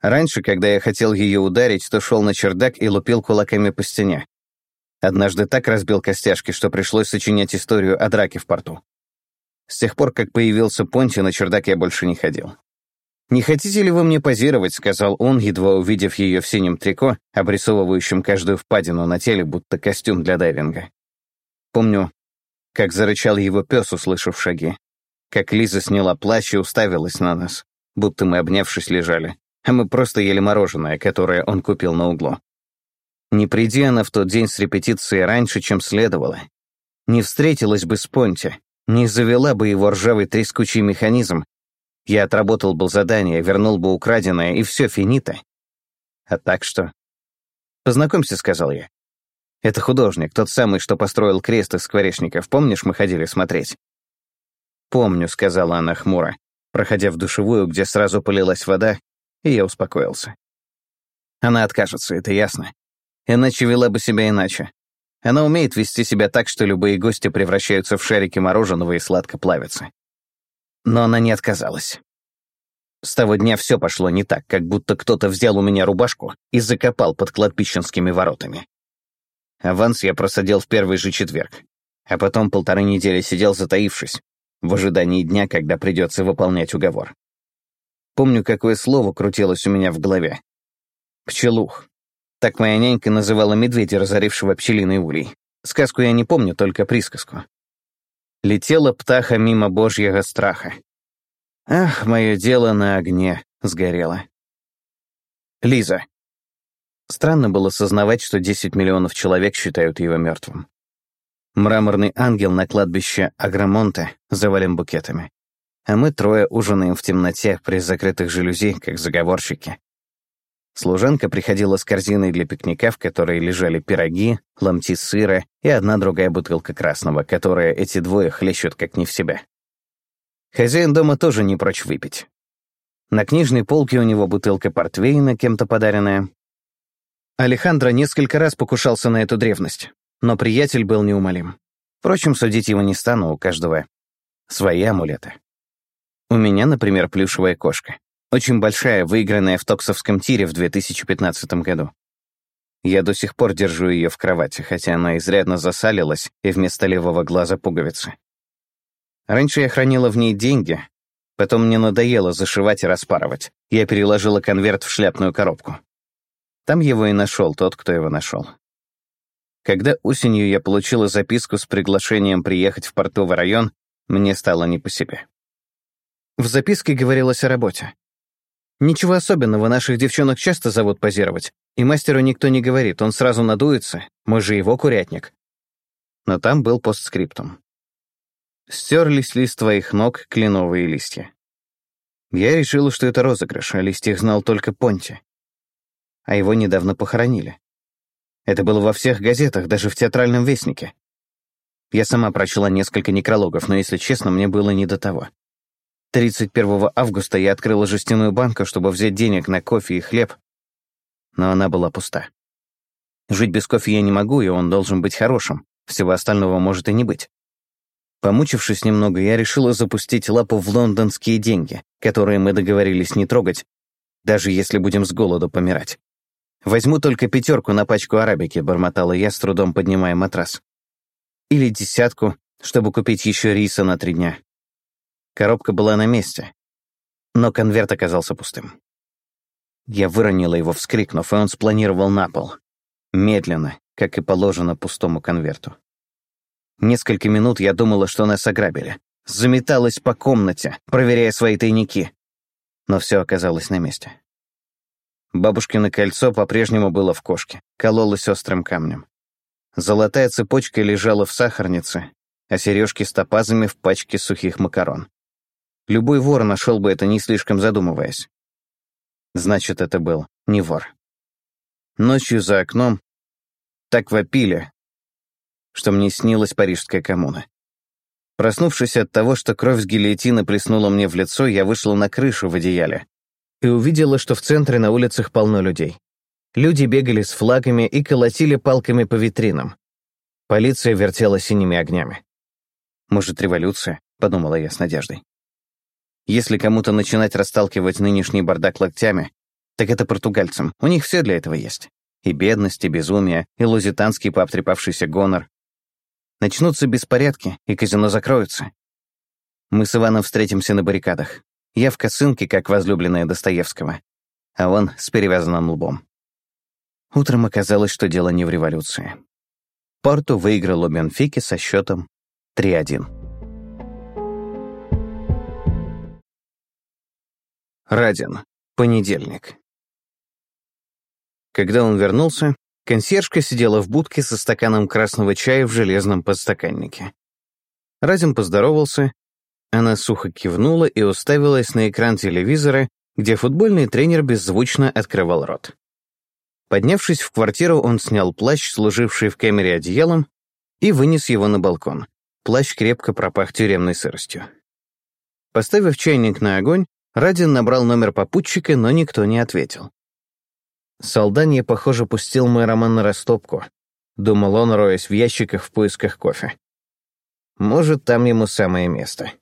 S1: Раньше, когда я хотел ее ударить, то шел на чердак и лупил кулаками по стене. Однажды так разбил костяшки, что пришлось сочинять историю о драке в порту. С тех пор, как появился Понти, на чердак я больше не ходил. «Не хотите ли вы мне позировать?» — сказал он, едва увидев ее в синем трико, обрисовывающем каждую впадину на теле, будто костюм для дайвинга. Помню, как зарычал его пес, услышав шаги как Лиза сняла плащ и уставилась на нас, будто мы, обнявшись, лежали, а мы просто ели мороженое, которое он купил на углу. Не приди она в тот день с репетиции раньше, чем следовало, не встретилась бы с Понти, не завела бы его ржавый трескучий механизм, я отработал бы задание, вернул бы украденное, и все финита. А так что... «Познакомься», — сказал я. «Это художник, тот самый, что построил крест из скворечников. Помнишь, мы ходили смотреть?» «Помню», — сказала она хмуро, проходя в душевую, где сразу полилась вода, и я успокоился. Она откажется, это ясно. Иначе вела бы себя иначе. Она умеет вести себя так, что любые гости превращаются в шарики мороженого и сладко плавятся. Но она не отказалась. С того дня все пошло не так, как будто кто-то взял у меня рубашку и закопал под кладбищенскими воротами. Аванс я просадил в первый же четверг, а потом полторы недели сидел затаившись, в ожидании дня, когда придется выполнять уговор. Помню, какое слово крутилось у меня в голове. Пчелух. Так моя нянька называла медведя, разорившего пчелиный улей. Сказку я не помню, только присказку. Летела птаха мимо божьего страха. Ах, мое дело на огне сгорело. Лиза. Странно было сознавать, что 10 миллионов человек считают его мертвым. Мраморный ангел на кладбище Агромонте завален букетами. А мы трое ужинаем в темноте при закрытых жалюзи, как заговорщики. Служанка приходила с корзиной для пикника, в которой лежали пироги, ломти сыра и одна другая бутылка красного, которая эти двое хлещут как не в себя. Хозяин дома тоже не прочь выпить. На книжной полке у него бутылка портвейна, кем-то подаренная. Алехандро несколько раз покушался на эту древность, но приятель был неумолим. Впрочем, судить его не стану, у каждого свои амулеты. У меня, например, плюшевая кошка. Очень большая, выигранная в токсовском тире в 2015 году. Я до сих пор держу ее в кровати, хотя она изрядно засалилась и вместо левого глаза пуговицы. Раньше я хранила в ней деньги, потом мне надоело зашивать и распарывать. Я переложила конверт в шляпную коробку. Там его и нашел тот, кто его нашел. Когда осенью я получила записку с приглашением приехать в портовый район, мне стало не по себе. В записке говорилось о работе. Ничего особенного, наших девчонок часто зовут позировать, и мастеру никто не говорит, он сразу надуется, мы же его курятник. Но там был постскриптум. Стерлись ли с твоих ног кленовые листья? Я решила, что это розыгрыш, а листьях знал только Понти. А его недавно похоронили. Это было во всех газетах, даже в театральном вестнике. Я сама прочла несколько некрологов, но, если честно, мне было не до того. 31 августа я открыла жестяную банку, чтобы взять денег на кофе и хлеб, но она была пуста. Жить без кофе я не могу, и он должен быть хорошим, всего остального может и не быть. Помучившись немного, я решила запустить лапу в лондонские деньги, которые мы договорились не трогать, даже если будем с голоду помирать. «Возьму только пятерку на пачку арабики», — бормотала я, с трудом поднимая матрас. «Или десятку, чтобы купить еще риса на три дня. Коробка была на месте, но конверт оказался пустым. Я выронила его, вскрикнув, и он спланировал на пол. Медленно, как и положено пустому конверту. Несколько минут я думала, что нас ограбили. Заметалась по комнате, проверяя свои тайники. Но все оказалось на месте. Бабушкино кольцо по-прежнему было в кошке, кололось острым камнем. Золотая цепочка лежала в сахарнице, а сережки с топазами в пачке сухих макарон. Любой вор нашел бы это, не слишком задумываясь. Значит, это был не вор. Ночью за окном так вопили, что мне снилась парижская коммуна. Проснувшись от того, что кровь с гильотины плеснула мне в лицо, я вышла на крышу в одеяле и увидела, что в центре на улицах полно людей. Люди бегали с флагами и колотили палками по витринам. Полиция вертела синими огнями. «Может, революция?» — подумала я с надеждой. Если кому-то начинать расталкивать нынешний бардак локтями, так это португальцам. У них все для этого есть. И бедность, и безумие, и лузитанский пообтрепавшийся гонор. Начнутся беспорядки, и казино закроются. Мы с Иваном встретимся на баррикадах. Я в косынке, как возлюбленная Достоевского, а он с перевязанным лбом. Утром оказалось, что дело не в революции. Порту выиграл у Бенфики со счетом 3-1. Радин. Понедельник. Когда он вернулся, консьержка сидела в будке со стаканом красного чая в железном подстаканнике. Радин поздоровался, она сухо кивнула и уставилась на экран телевизора, где футбольный тренер беззвучно открывал рот. Поднявшись в квартиру, он снял плащ, служивший в камере одеялом, и вынес его на балкон. Плащ крепко пропах тюремной сыростью. Поставив чайник на огонь, Радин набрал номер попутчика, но никто не ответил. Солданье, похоже, пустил мой роман на растопку. Думал он, роясь в ящиках в поисках кофе. Может, там ему самое место.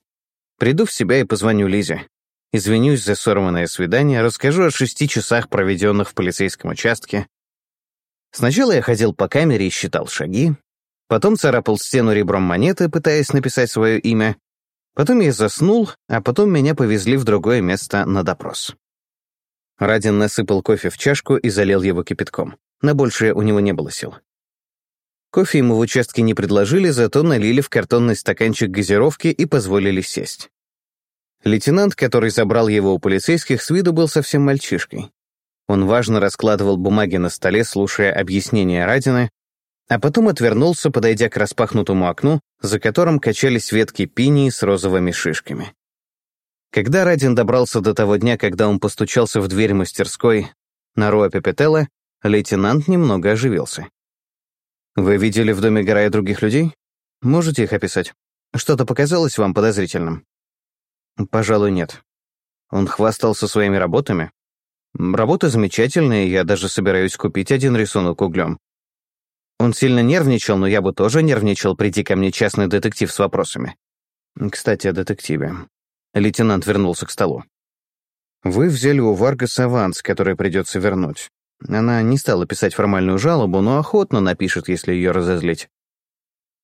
S1: Приду в себя и позвоню Лизе. Извинюсь за сорванное свидание, расскажу о шести часах, проведенных в полицейском участке. Сначала я ходил по камере и считал шаги, потом царапал стену ребром монеты, пытаясь написать свое имя, Потом я заснул, а потом меня повезли в другое место на допрос. Радин насыпал кофе в чашку и залил его кипятком. На большее у него не было сил. Кофе ему в участке не предложили, зато налили в картонный стаканчик газировки и позволили сесть. Лейтенант, который забрал его у полицейских, с виду был совсем мальчишкой. Он важно раскладывал бумаги на столе, слушая объяснения Радина, а потом отвернулся, подойдя к распахнутому окну, за которым качались ветки пинии с розовыми шишками. Когда Радин добрался до того дня, когда он постучался в дверь мастерской на Руа Пепетелла, лейтенант немного оживился. «Вы видели в доме Гарая других людей? Можете их описать? Что-то показалось вам подозрительным?» «Пожалуй, нет. Он хвастался своими работами?» Работа замечательная, я даже собираюсь купить один рисунок углем. Он сильно нервничал, но я бы тоже нервничал, прийти ко мне частный детектив с вопросами. Кстати, о детективе. Лейтенант вернулся к столу. Вы взяли у Варгас аванс, который придется вернуть. Она не стала писать формальную жалобу, но охотно напишет, если ее разозлить.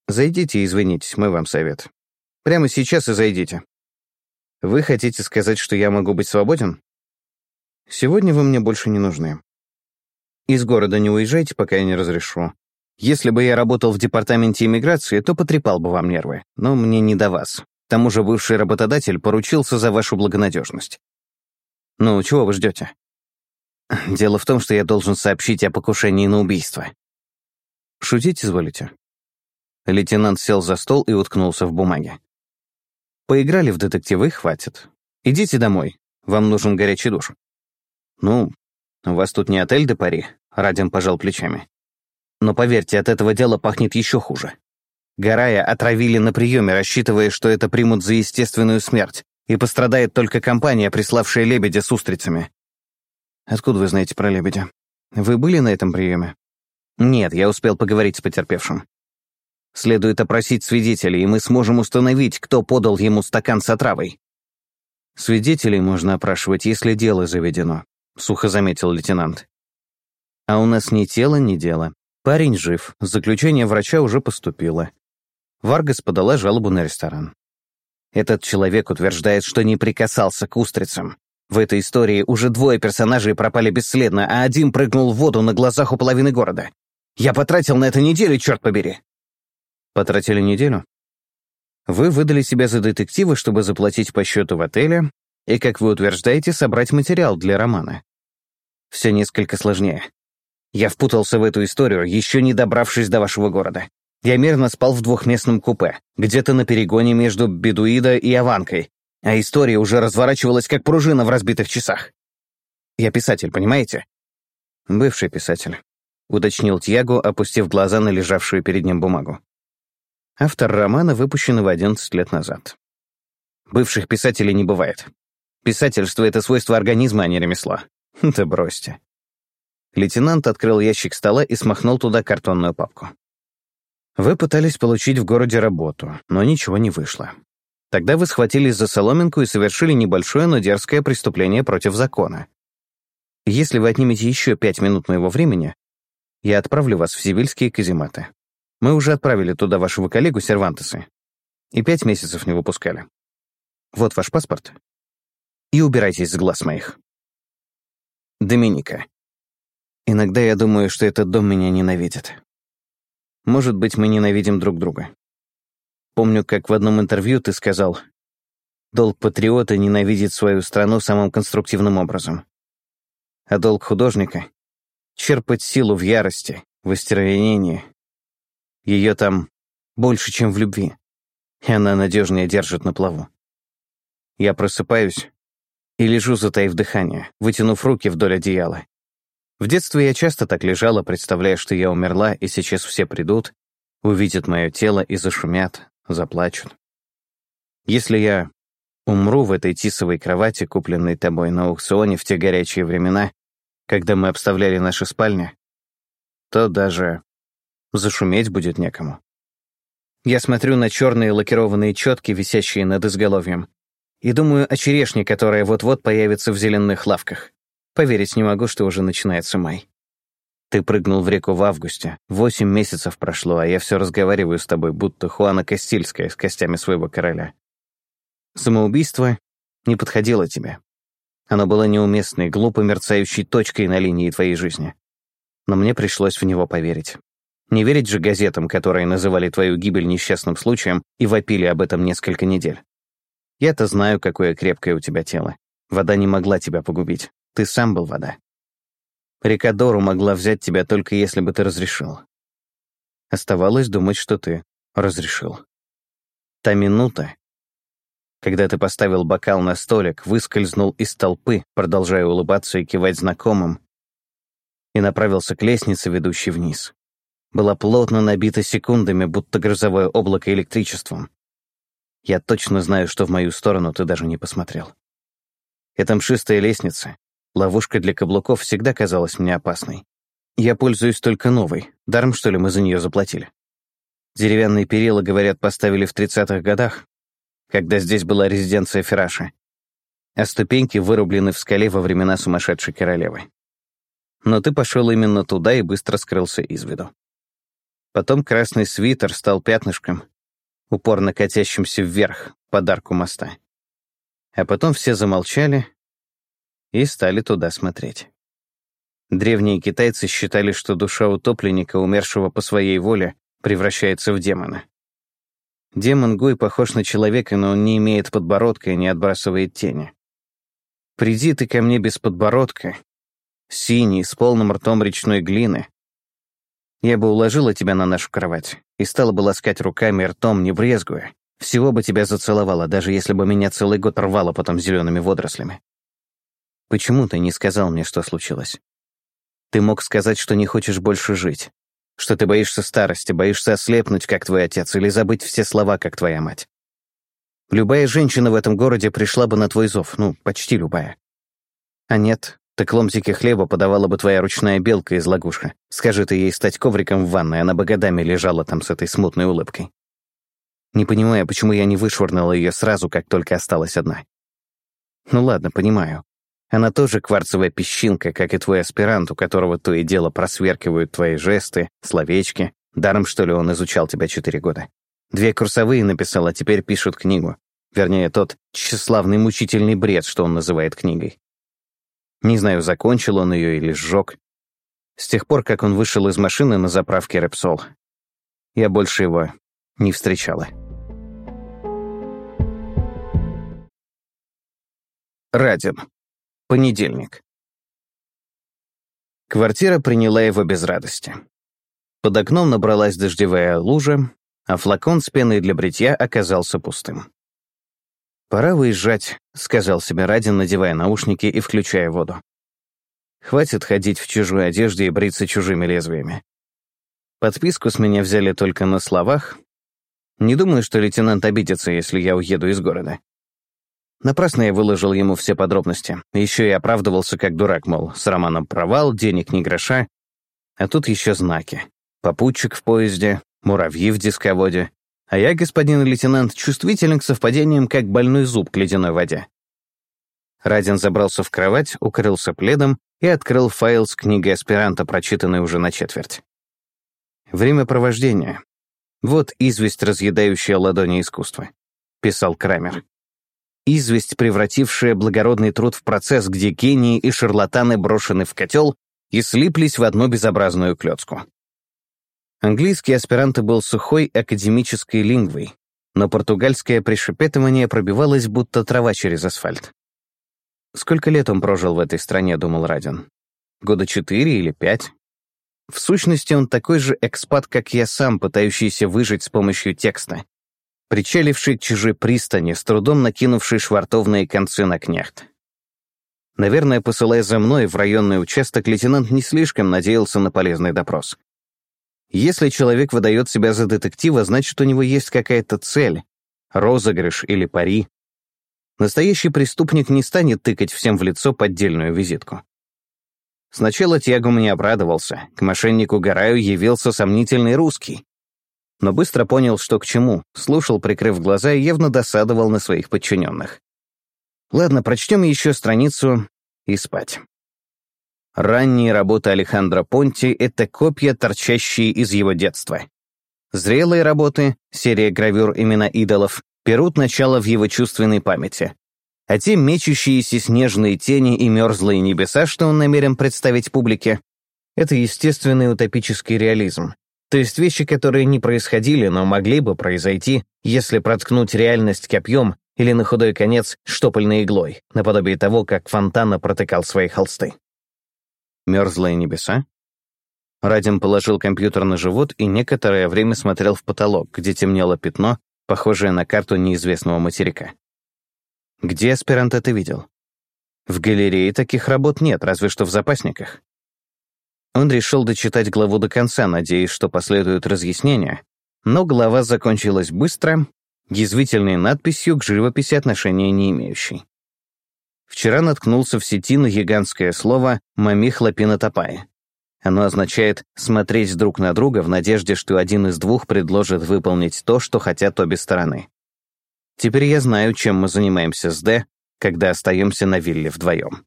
S1: Зайдите и извинитесь, мой вам совет. Прямо сейчас и зайдите. Вы хотите сказать, что я могу быть свободен? Сегодня вы мне больше не нужны. Из города не уезжайте, пока я не разрешу. Если бы я работал в департаменте иммиграции, то потрепал бы вам нервы, но мне не до вас. К тому же бывший работодатель поручился за вашу благонадежность. Ну, чего вы ждете? Дело в том, что я должен сообщить о покушении на убийство. Шутить изволите? Лейтенант сел за стол и уткнулся в бумаге. Поиграли в детективы, хватит. Идите домой. Вам нужен горячий душ. Ну, у вас тут не отель де Пари, Радин пожал плечами. Но поверьте, от этого дела пахнет еще хуже. Гарая отравили на приеме, рассчитывая, что это примут за естественную смерть, и пострадает только компания, приславшая лебедя с устрицами. Откуда вы знаете про лебедя? Вы были на этом приеме? Нет, я успел поговорить с потерпевшим. Следует опросить свидетелей, и мы сможем установить, кто подал ему стакан с отравой. Свидетелей можно опрашивать, если дело заведено, сухо заметил лейтенант. А у нас ни тело, ни дело. Парень жив, заключение врача уже поступило. Варгас подала жалобу на ресторан. Этот человек утверждает, что не прикасался к устрицам. В этой истории уже двое персонажей пропали бесследно, а один прыгнул в воду на глазах у половины города. Я потратил на это неделю, черт побери. Потратили неделю? Вы выдали себя за детектива, чтобы заплатить по счету в отеле и, как вы утверждаете, собрать материал для романа. Все несколько сложнее. Я впутался в эту историю, еще не добравшись до вашего города. Я мирно спал в двухместном купе, где-то на перегоне между Бедуида и Аванкой, а история уже разворачивалась как пружина в разбитых часах. Я писатель, понимаете? Бывший писатель, уточнил Тьяго, опустив глаза на лежавшую перед ним бумагу. Автор романа, выпущенного 11 лет назад. Бывших писателей не бывает. Писательство — это свойство организма, а не ремесло. Да бросьте. Лейтенант открыл ящик стола и смахнул туда картонную папку. Вы пытались получить в городе работу, но ничего не вышло. Тогда вы схватились за соломинку и совершили небольшое, но дерзкое преступление против закона. Если вы отнимете еще пять минут моего времени, я отправлю вас в сивильские казематы. Мы уже отправили туда вашего коллегу Сервантеса. И пять месяцев не выпускали. Вот ваш паспорт. И убирайтесь с глаз моих. Доминика. Иногда я думаю, что этот дом меня ненавидит. Может быть, мы ненавидим друг друга. Помню, как в одном интервью ты сказал, «Долг патриота ненавидит свою страну самым конструктивным образом. А долг художника — черпать силу в ярости, в остервенении. Ее там больше, чем в любви, и она надежнее держит на плаву. Я просыпаюсь и лежу, затаив дыхание, вытянув руки вдоль одеяла, в детстве я часто так лежала, представляя, что я умерла, и сейчас все придут, увидят мое тело и зашумят, заплачут. Если я умру в этой тисовой кровати, купленной тобой на аукционе в те горячие времена, когда мы обставляли наши спальни, то даже зашуметь будет некому. Я смотрю на черные лакированные четки, висящие над изголовьем, и думаю о черешне, которая вот-вот появится в зеленых лавках. Поверить не могу, что уже начинается май. Ты прыгнул в реку в августе. Восемь месяцев прошло, а я все разговариваю с тобой, будто Хуана Кастильская с костями своего короля. Самоубийство не подходило тебе. Оно было неуместной, глупо мерцающей точкой на линии твоей жизни. Но мне пришлось в него поверить. Не верить же газетам, которые называли твою гибель несчастным случаем и вопили об этом несколько недель. Я-то знаю, какое крепкое у тебя тело. Вода не могла тебя погубить. Ты сам был вода. Река Дору могла взять тебя только если бы ты разрешил. Оставалось думать, что ты разрешил. Та минута, когда ты поставил бокал на столик, выскользнул из толпы, продолжая улыбаться и кивать знакомым, и направился к лестнице, ведущей вниз, была плотно набита секундами, будто грозовое облако электричеством. Я точно знаю, что в мою сторону ты даже не посмотрел. Эта мшистая лестница Ловушка для каблуков всегда казалась мне опасной. Я пользуюсь только новой, даром что ли мы за нее заплатили. Деревянные перила, говорят, поставили в 30-х годах, когда здесь была резиденция Фераша, а ступеньки вырублены в скале во времена сумасшедшей королевы. Но ты пошел именно туда и быстро скрылся из виду. Потом красный свитер стал пятнышком, упорно катящимся вверх, подарку моста. А потом все замолчали и стали туда смотреть. Древние китайцы считали, что душа утопленника, умершего по своей воле, превращается в демона. Демон Гуй похож на человека, но он не имеет подбородка и не отбрасывает тени. Приди ты ко мне без подбородка, синий, с полным ртом речной глины. Я бы уложила тебя на нашу кровать и стала бы ласкать руками ртом, не брезгуя. Всего бы тебя зацеловала, даже если бы меня целый год рвало потом зелеными водорослями. Почему ты не сказал мне, что случилось? Ты мог сказать, что не хочешь больше жить, что ты боишься старости, боишься ослепнуть, как твой отец, или забыть все слова, как твоя мать. Любая женщина в этом городе пришла бы на твой зов, ну, почти любая. А нет, так ломтики хлеба подавала бы твоя ручная белка из лагушка. Скажи ты ей стать ковриком в ванной, она бы годами лежала там с этой смутной улыбкой. Не понимая, почему я не вышвырнула ее сразу, как только осталась одна. Ну ладно, понимаю. Она тоже кварцевая песчинка, как и твой аспирант, у которого то и дело просверкивают твои жесты, словечки. Даром, что ли, он изучал тебя четыре года. Две курсовые написал, а теперь пишут книгу. Вернее, тот тщеславный мучительный бред, что он называет книгой. Не знаю, закончил он ее или сжег. С тех пор, как он вышел из машины на заправке Репсол, я больше его не встречала. Радин. Понедельник. Квартира приняла его без радости. Под окном набралась дождевая лужа, а флакон с пеной для бритья оказался пустым. «Пора выезжать», — сказал себе Радин, надевая наушники и включая воду. «Хватит ходить в чужой одежде и бриться чужими лезвиями. Подписку с меня взяли только на словах. Не думаю, что лейтенант обидится, если я уеду из города. Напрасно я выложил ему все подробности. Еще и оправдывался как дурак, мол, с романом провал, денег ни гроша. А тут еще знаки. Попутчик в поезде, муравьи в дисководе. А я, господин лейтенант, чувствителен к совпадениям, как больной зуб к ледяной воде. Радин забрался в кровать, укрылся пледом и открыл файл с книгой аспиранта, прочитанной уже на четверть. Время провождения. Вот известь, разъедающая ладони искусства, писал Крамер известь, превратившая благородный труд в процесс, где гении и шарлатаны брошены в котел и слиплись в одну безобразную клетку. Английский аспирант был сухой академической лингвой, но португальское пришепетывание пробивалось, будто трава через асфальт. Сколько лет он прожил в этой стране, думал Радин? Года четыре или пять? В сущности, он такой же экспат, как я сам, пытающийся выжить с помощью текста, причаливший к чужой пристани, с трудом накинувший швартовные концы на княхт. Наверное, посылая за мной в районный участок, лейтенант не слишком надеялся на полезный допрос. Если человек выдает себя за детектива, значит, у него есть какая-то цель, розыгрыш или пари. Настоящий преступник не станет тыкать всем в лицо поддельную визитку. Сначала Тьягум не обрадовался, к мошеннику Гараю явился сомнительный русский но быстро понял, что к чему, слушал, прикрыв глаза, и явно досадовал на своих подчиненных. Ладно, прочтем еще страницу и спать. Ранние работы Алехандро Понти — это копья, торчащие из его детства. Зрелые работы, серия гравюр имена идолов, берут начало в его чувственной памяти. А те мечущиеся снежные тени и мерзлые небеса, что он намерен представить публике, это естественный утопический реализм, то есть вещи, которые не происходили, но могли бы произойти, если проткнуть реальность копьем или на худой конец штопольной иглой, наподобие того, как Фонтана протыкал свои холсты. Мерзлые небеса? Радим положил компьютер на живот и некоторое время смотрел в потолок, где темнело пятно, похожее на карту неизвестного материка. Где аспирант это видел? В галерее таких работ нет, разве что в запасниках. Он решил дочитать главу до конца, надеясь, что последуют разъяснения, но глава закончилась быстро, язвительной надписью к живописи отношения не имеющей. Вчера наткнулся в сети на гигантское слово «мамихлапинотопай». Оно означает «смотреть друг на друга в надежде, что один из двух предложит выполнить то, что хотят обе стороны». Теперь я знаю, чем мы занимаемся с Д, когда остаемся на вилле вдвоем.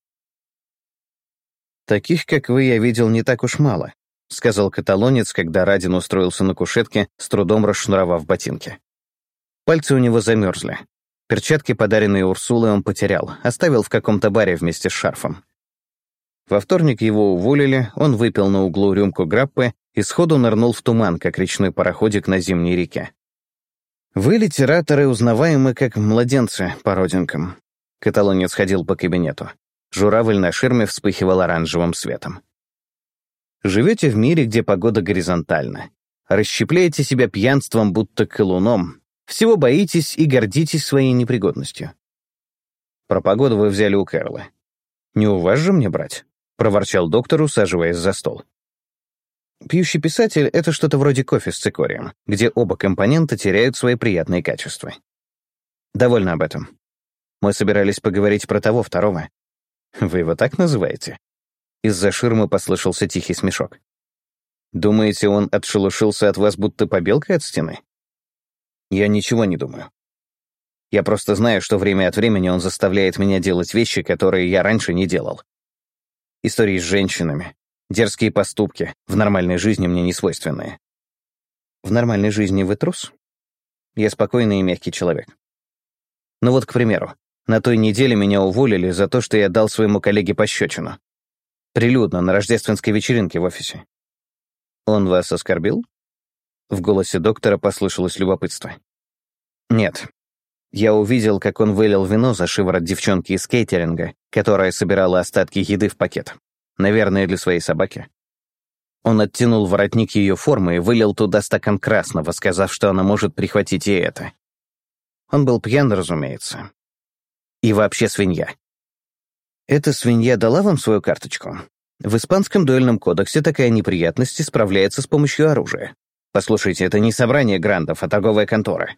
S1: «Таких, как вы, я видел не так уж мало», — сказал каталонец, когда Радин устроился на кушетке, с трудом расшнуровав ботинки. Пальцы у него замерзли. Перчатки, подаренные Урсулой, он потерял, оставил в каком-то баре вместе с шарфом. Во вторник его уволили, он выпил на углу рюмку граппы и сходу нырнул в туман, как речной пароходик на зимней реке. «Вы, литераторы, узнаваемы как младенцы по родинкам». Каталонец ходил по кабинету. Журавль на ширме вспыхивал оранжевым светом. «Живете в мире, где погода горизонтальна. Расщепляете себя пьянством, будто колуном. Всего боитесь и гордитесь своей непригодностью». Про погоду вы взяли у Кэрла. Не у вас же мне брать? — проворчал доктор, усаживаясь за стол. Пьющий писатель — это что-то вроде кофе с цикорием, где оба компонента теряют свои приятные качества. Довольно об этом. Мы собирались поговорить про того второго. Вы его так называете? Из-за ширмы послышался тихий смешок. Думаете, он отшелушился от вас, будто побелкой от стены? Я ничего не думаю. Я просто знаю, что время от времени он заставляет меня делать вещи, которые я раньше не делал истории с женщинами, дерзкие поступки, в нормальной жизни мне не свойственные. В нормальной жизни вы трус? Я спокойный и мягкий человек. Ну вот, к примеру, на той неделе меня уволили за то, что я дал своему коллеге пощечину. Прилюдно, на рождественской вечеринке в офисе. Он вас оскорбил? В голосе доктора послышалось любопытство. Нет, я увидел, как он вылил вино за шиворот девчонки из кейтеринга, которая собирала остатки еды в пакет. Наверное, для своей собаки. Он оттянул воротник ее формы и вылил туда стакан красного, сказав, что она может прихватить и это. Он был пьян, разумеется. И вообще свинья. Эта свинья дала вам свою карточку? В испанском дуэльном кодексе такая неприятность исправляется с помощью оружия. Послушайте, это не собрание грандов, а торговая контора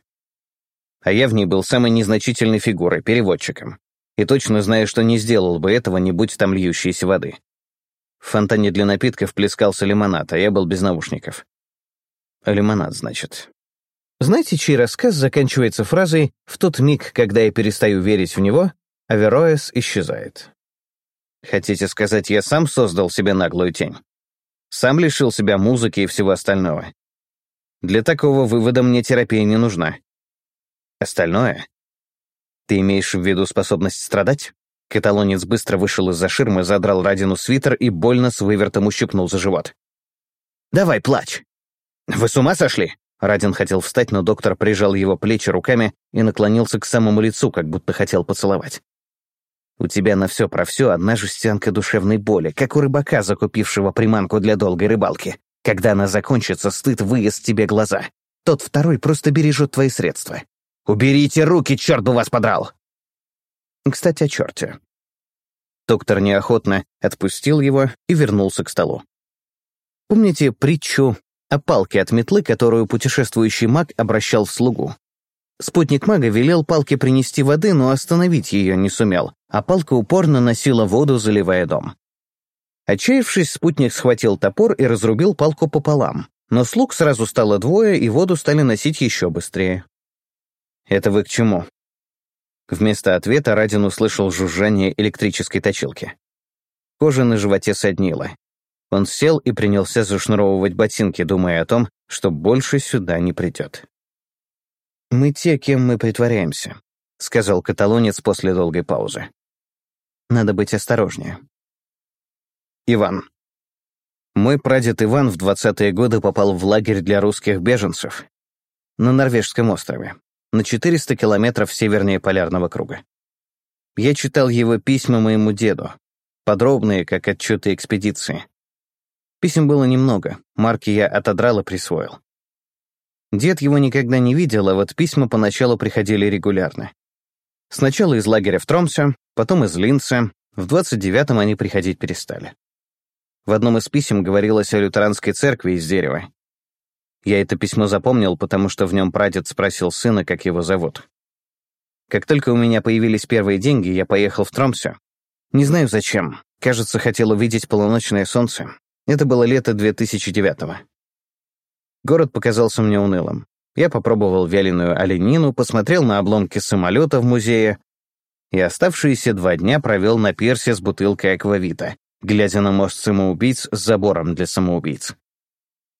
S1: а я в ней был самой незначительной фигурой, переводчиком. И точно знаю, что не сделал бы этого, не будь там льющейся воды. В фонтане для напитков плескался лимонад, а я был без наушников. Лимонад, значит. Знаете, чей рассказ заканчивается фразой «В тот миг, когда я перестаю верить в него, Авероэс исчезает». Хотите сказать, я сам создал себе наглую тень? Сам лишил себя музыки и всего остального? Для такого вывода мне терапия не нужна. Остальное? Ты имеешь в виду способность страдать? Каталонец быстро вышел из-за ширмы, задрал Радину свитер и больно с вывертом ущипнул за живот. «Давай, плачь!» «Вы с ума сошли?» Радин хотел встать, но доктор прижал его плечи руками и наклонился к самому лицу, как будто хотел поцеловать. «У тебя на все про все одна жестянка душевной боли, как у рыбака, закупившего приманку для долгой рыбалки. Когда она закончится, стыд выест тебе глаза. Тот второй просто бережет твои средства. «Уберите руки, черт бы вас подрал!» Кстати, о черте. Доктор неохотно отпустил его и вернулся к столу. Помните притчу о палке от метлы, которую путешествующий маг обращал в слугу? Спутник мага велел палке принести воды, но остановить ее не сумел, а палка упорно носила воду, заливая дом. Отчаявшись, спутник схватил топор и разрубил палку пополам, но слуг сразу стало двое, и воду стали носить еще быстрее. «Это вы к чему?» Вместо ответа Радин услышал жужжание электрической точилки. Кожа на животе соднила. Он сел и принялся зашнуровывать ботинки, думая о том, что больше сюда не придет. «Мы те, кем мы притворяемся», — сказал каталонец после долгой паузы. «Надо быть осторожнее». Иван. Мой прадед Иван в 20-е годы попал в лагерь для русских беженцев на Норвежском острове на 400 километров севернее полярного круга. Я читал его письма моему деду, подробные, как отчеты экспедиции. Писем было немного, марки я отодрал и присвоил. Дед его никогда не видел, а вот письма поначалу приходили регулярно. Сначала из лагеря в Тромсе, потом из Линца, в 29-м они приходить перестали. В одном из писем говорилось о лютеранской церкви из дерева, я это письмо запомнил, потому что в нем прадед спросил сына, как его зовут. Как только у меня появились первые деньги, я поехал в Тромсё. Не знаю зачем. Кажется, хотел увидеть полуночное солнце. Это было лето 2009-го. Город показался мне унылым. Я попробовал вяленую оленину, посмотрел на обломки самолета в музее и оставшиеся два дня провел на пирсе с бутылкой аквавита, глядя на мост самоубийц с забором для самоубийц.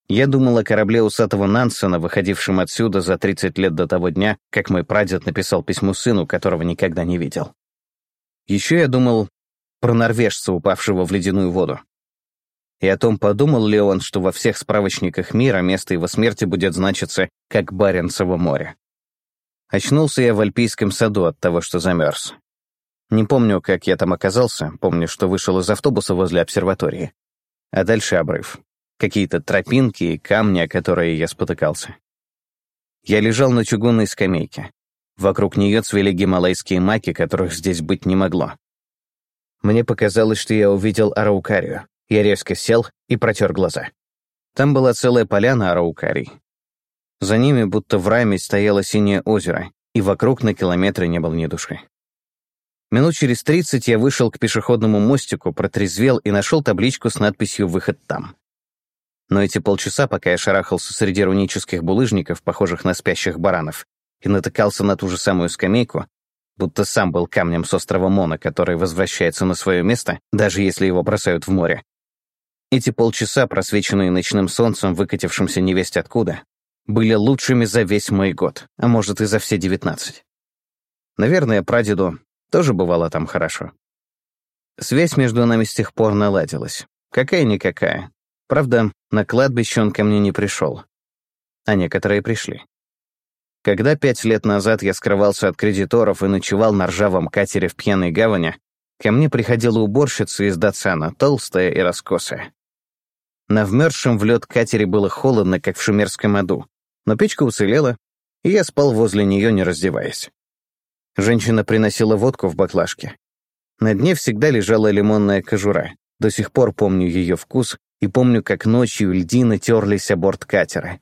S1: Я думал о корабле усатого Нансена, выходившем отсюда за 30 лет до того дня, как мой прадед написал письмо сыну, которого никогда не видел. Еще я думал про норвежца, упавшего в ледяную воду. И о том, подумал ли он, что во всех справочниках мира место его смерти будет значиться как Баренцево море. Очнулся я в Альпийском саду от того, что замерз. Не помню, как я там оказался, помню, что вышел из автобуса возле обсерватории. А дальше обрыв. Какие-то тропинки и камни, о которые я спотыкался. Я лежал на чугунной скамейке. Вокруг нее цвели гималайские маки, которых здесь быть не могло. Мне показалось, что я увидел араукарию. Я резко сел и протер глаза. Там была целая поляна араукарий. За ними, будто в раме, стояло синее озеро, и вокруг на километры не было ни души. Минут через тридцать я вышел к пешеходному мостику, протрезвел и нашел табличку с надписью «Выход там». Но эти полчаса, пока я шарахался среди рунических булыжников, похожих на спящих баранов, и натыкался на ту же самую скамейку, будто сам был камнем с острова Мона, который возвращается на свое место, даже если его бросают в море, эти полчаса, просвеченные ночным солнцем, выкатившимся невесть откуда, были лучшими за весь мой год, а может и за все девятнадцать. Наверное, прадеду тоже бывало там хорошо. Связь между нами с тех пор наладилась. Какая-никакая. Правда, на кладбище он ко мне не пришел. А некоторые пришли. Когда пять лет назад я скрывался от кредиторов и ночевал на ржавом катере в пьяной гавани, ко мне приходила уборщица из Дацана, толстая и раскосая. На вмерзшем в лед катере было холодно, как в шумерском аду, но печка уцелела, и я спал возле нее, не раздеваясь. Женщина приносила водку в баклажке. На дне всегда лежала лимонная кожура. До сих пор помню ее вкус и помню, как ночью льдины терлись о борт катера.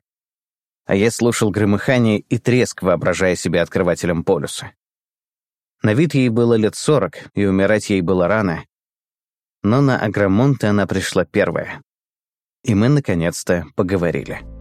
S1: А я слушал громыхание и треск, воображая себя открывателем полюса. На вид ей было лет сорок, и умирать ей было рано. Но на Агромонте она пришла первая, и мы наконец-то поговорили.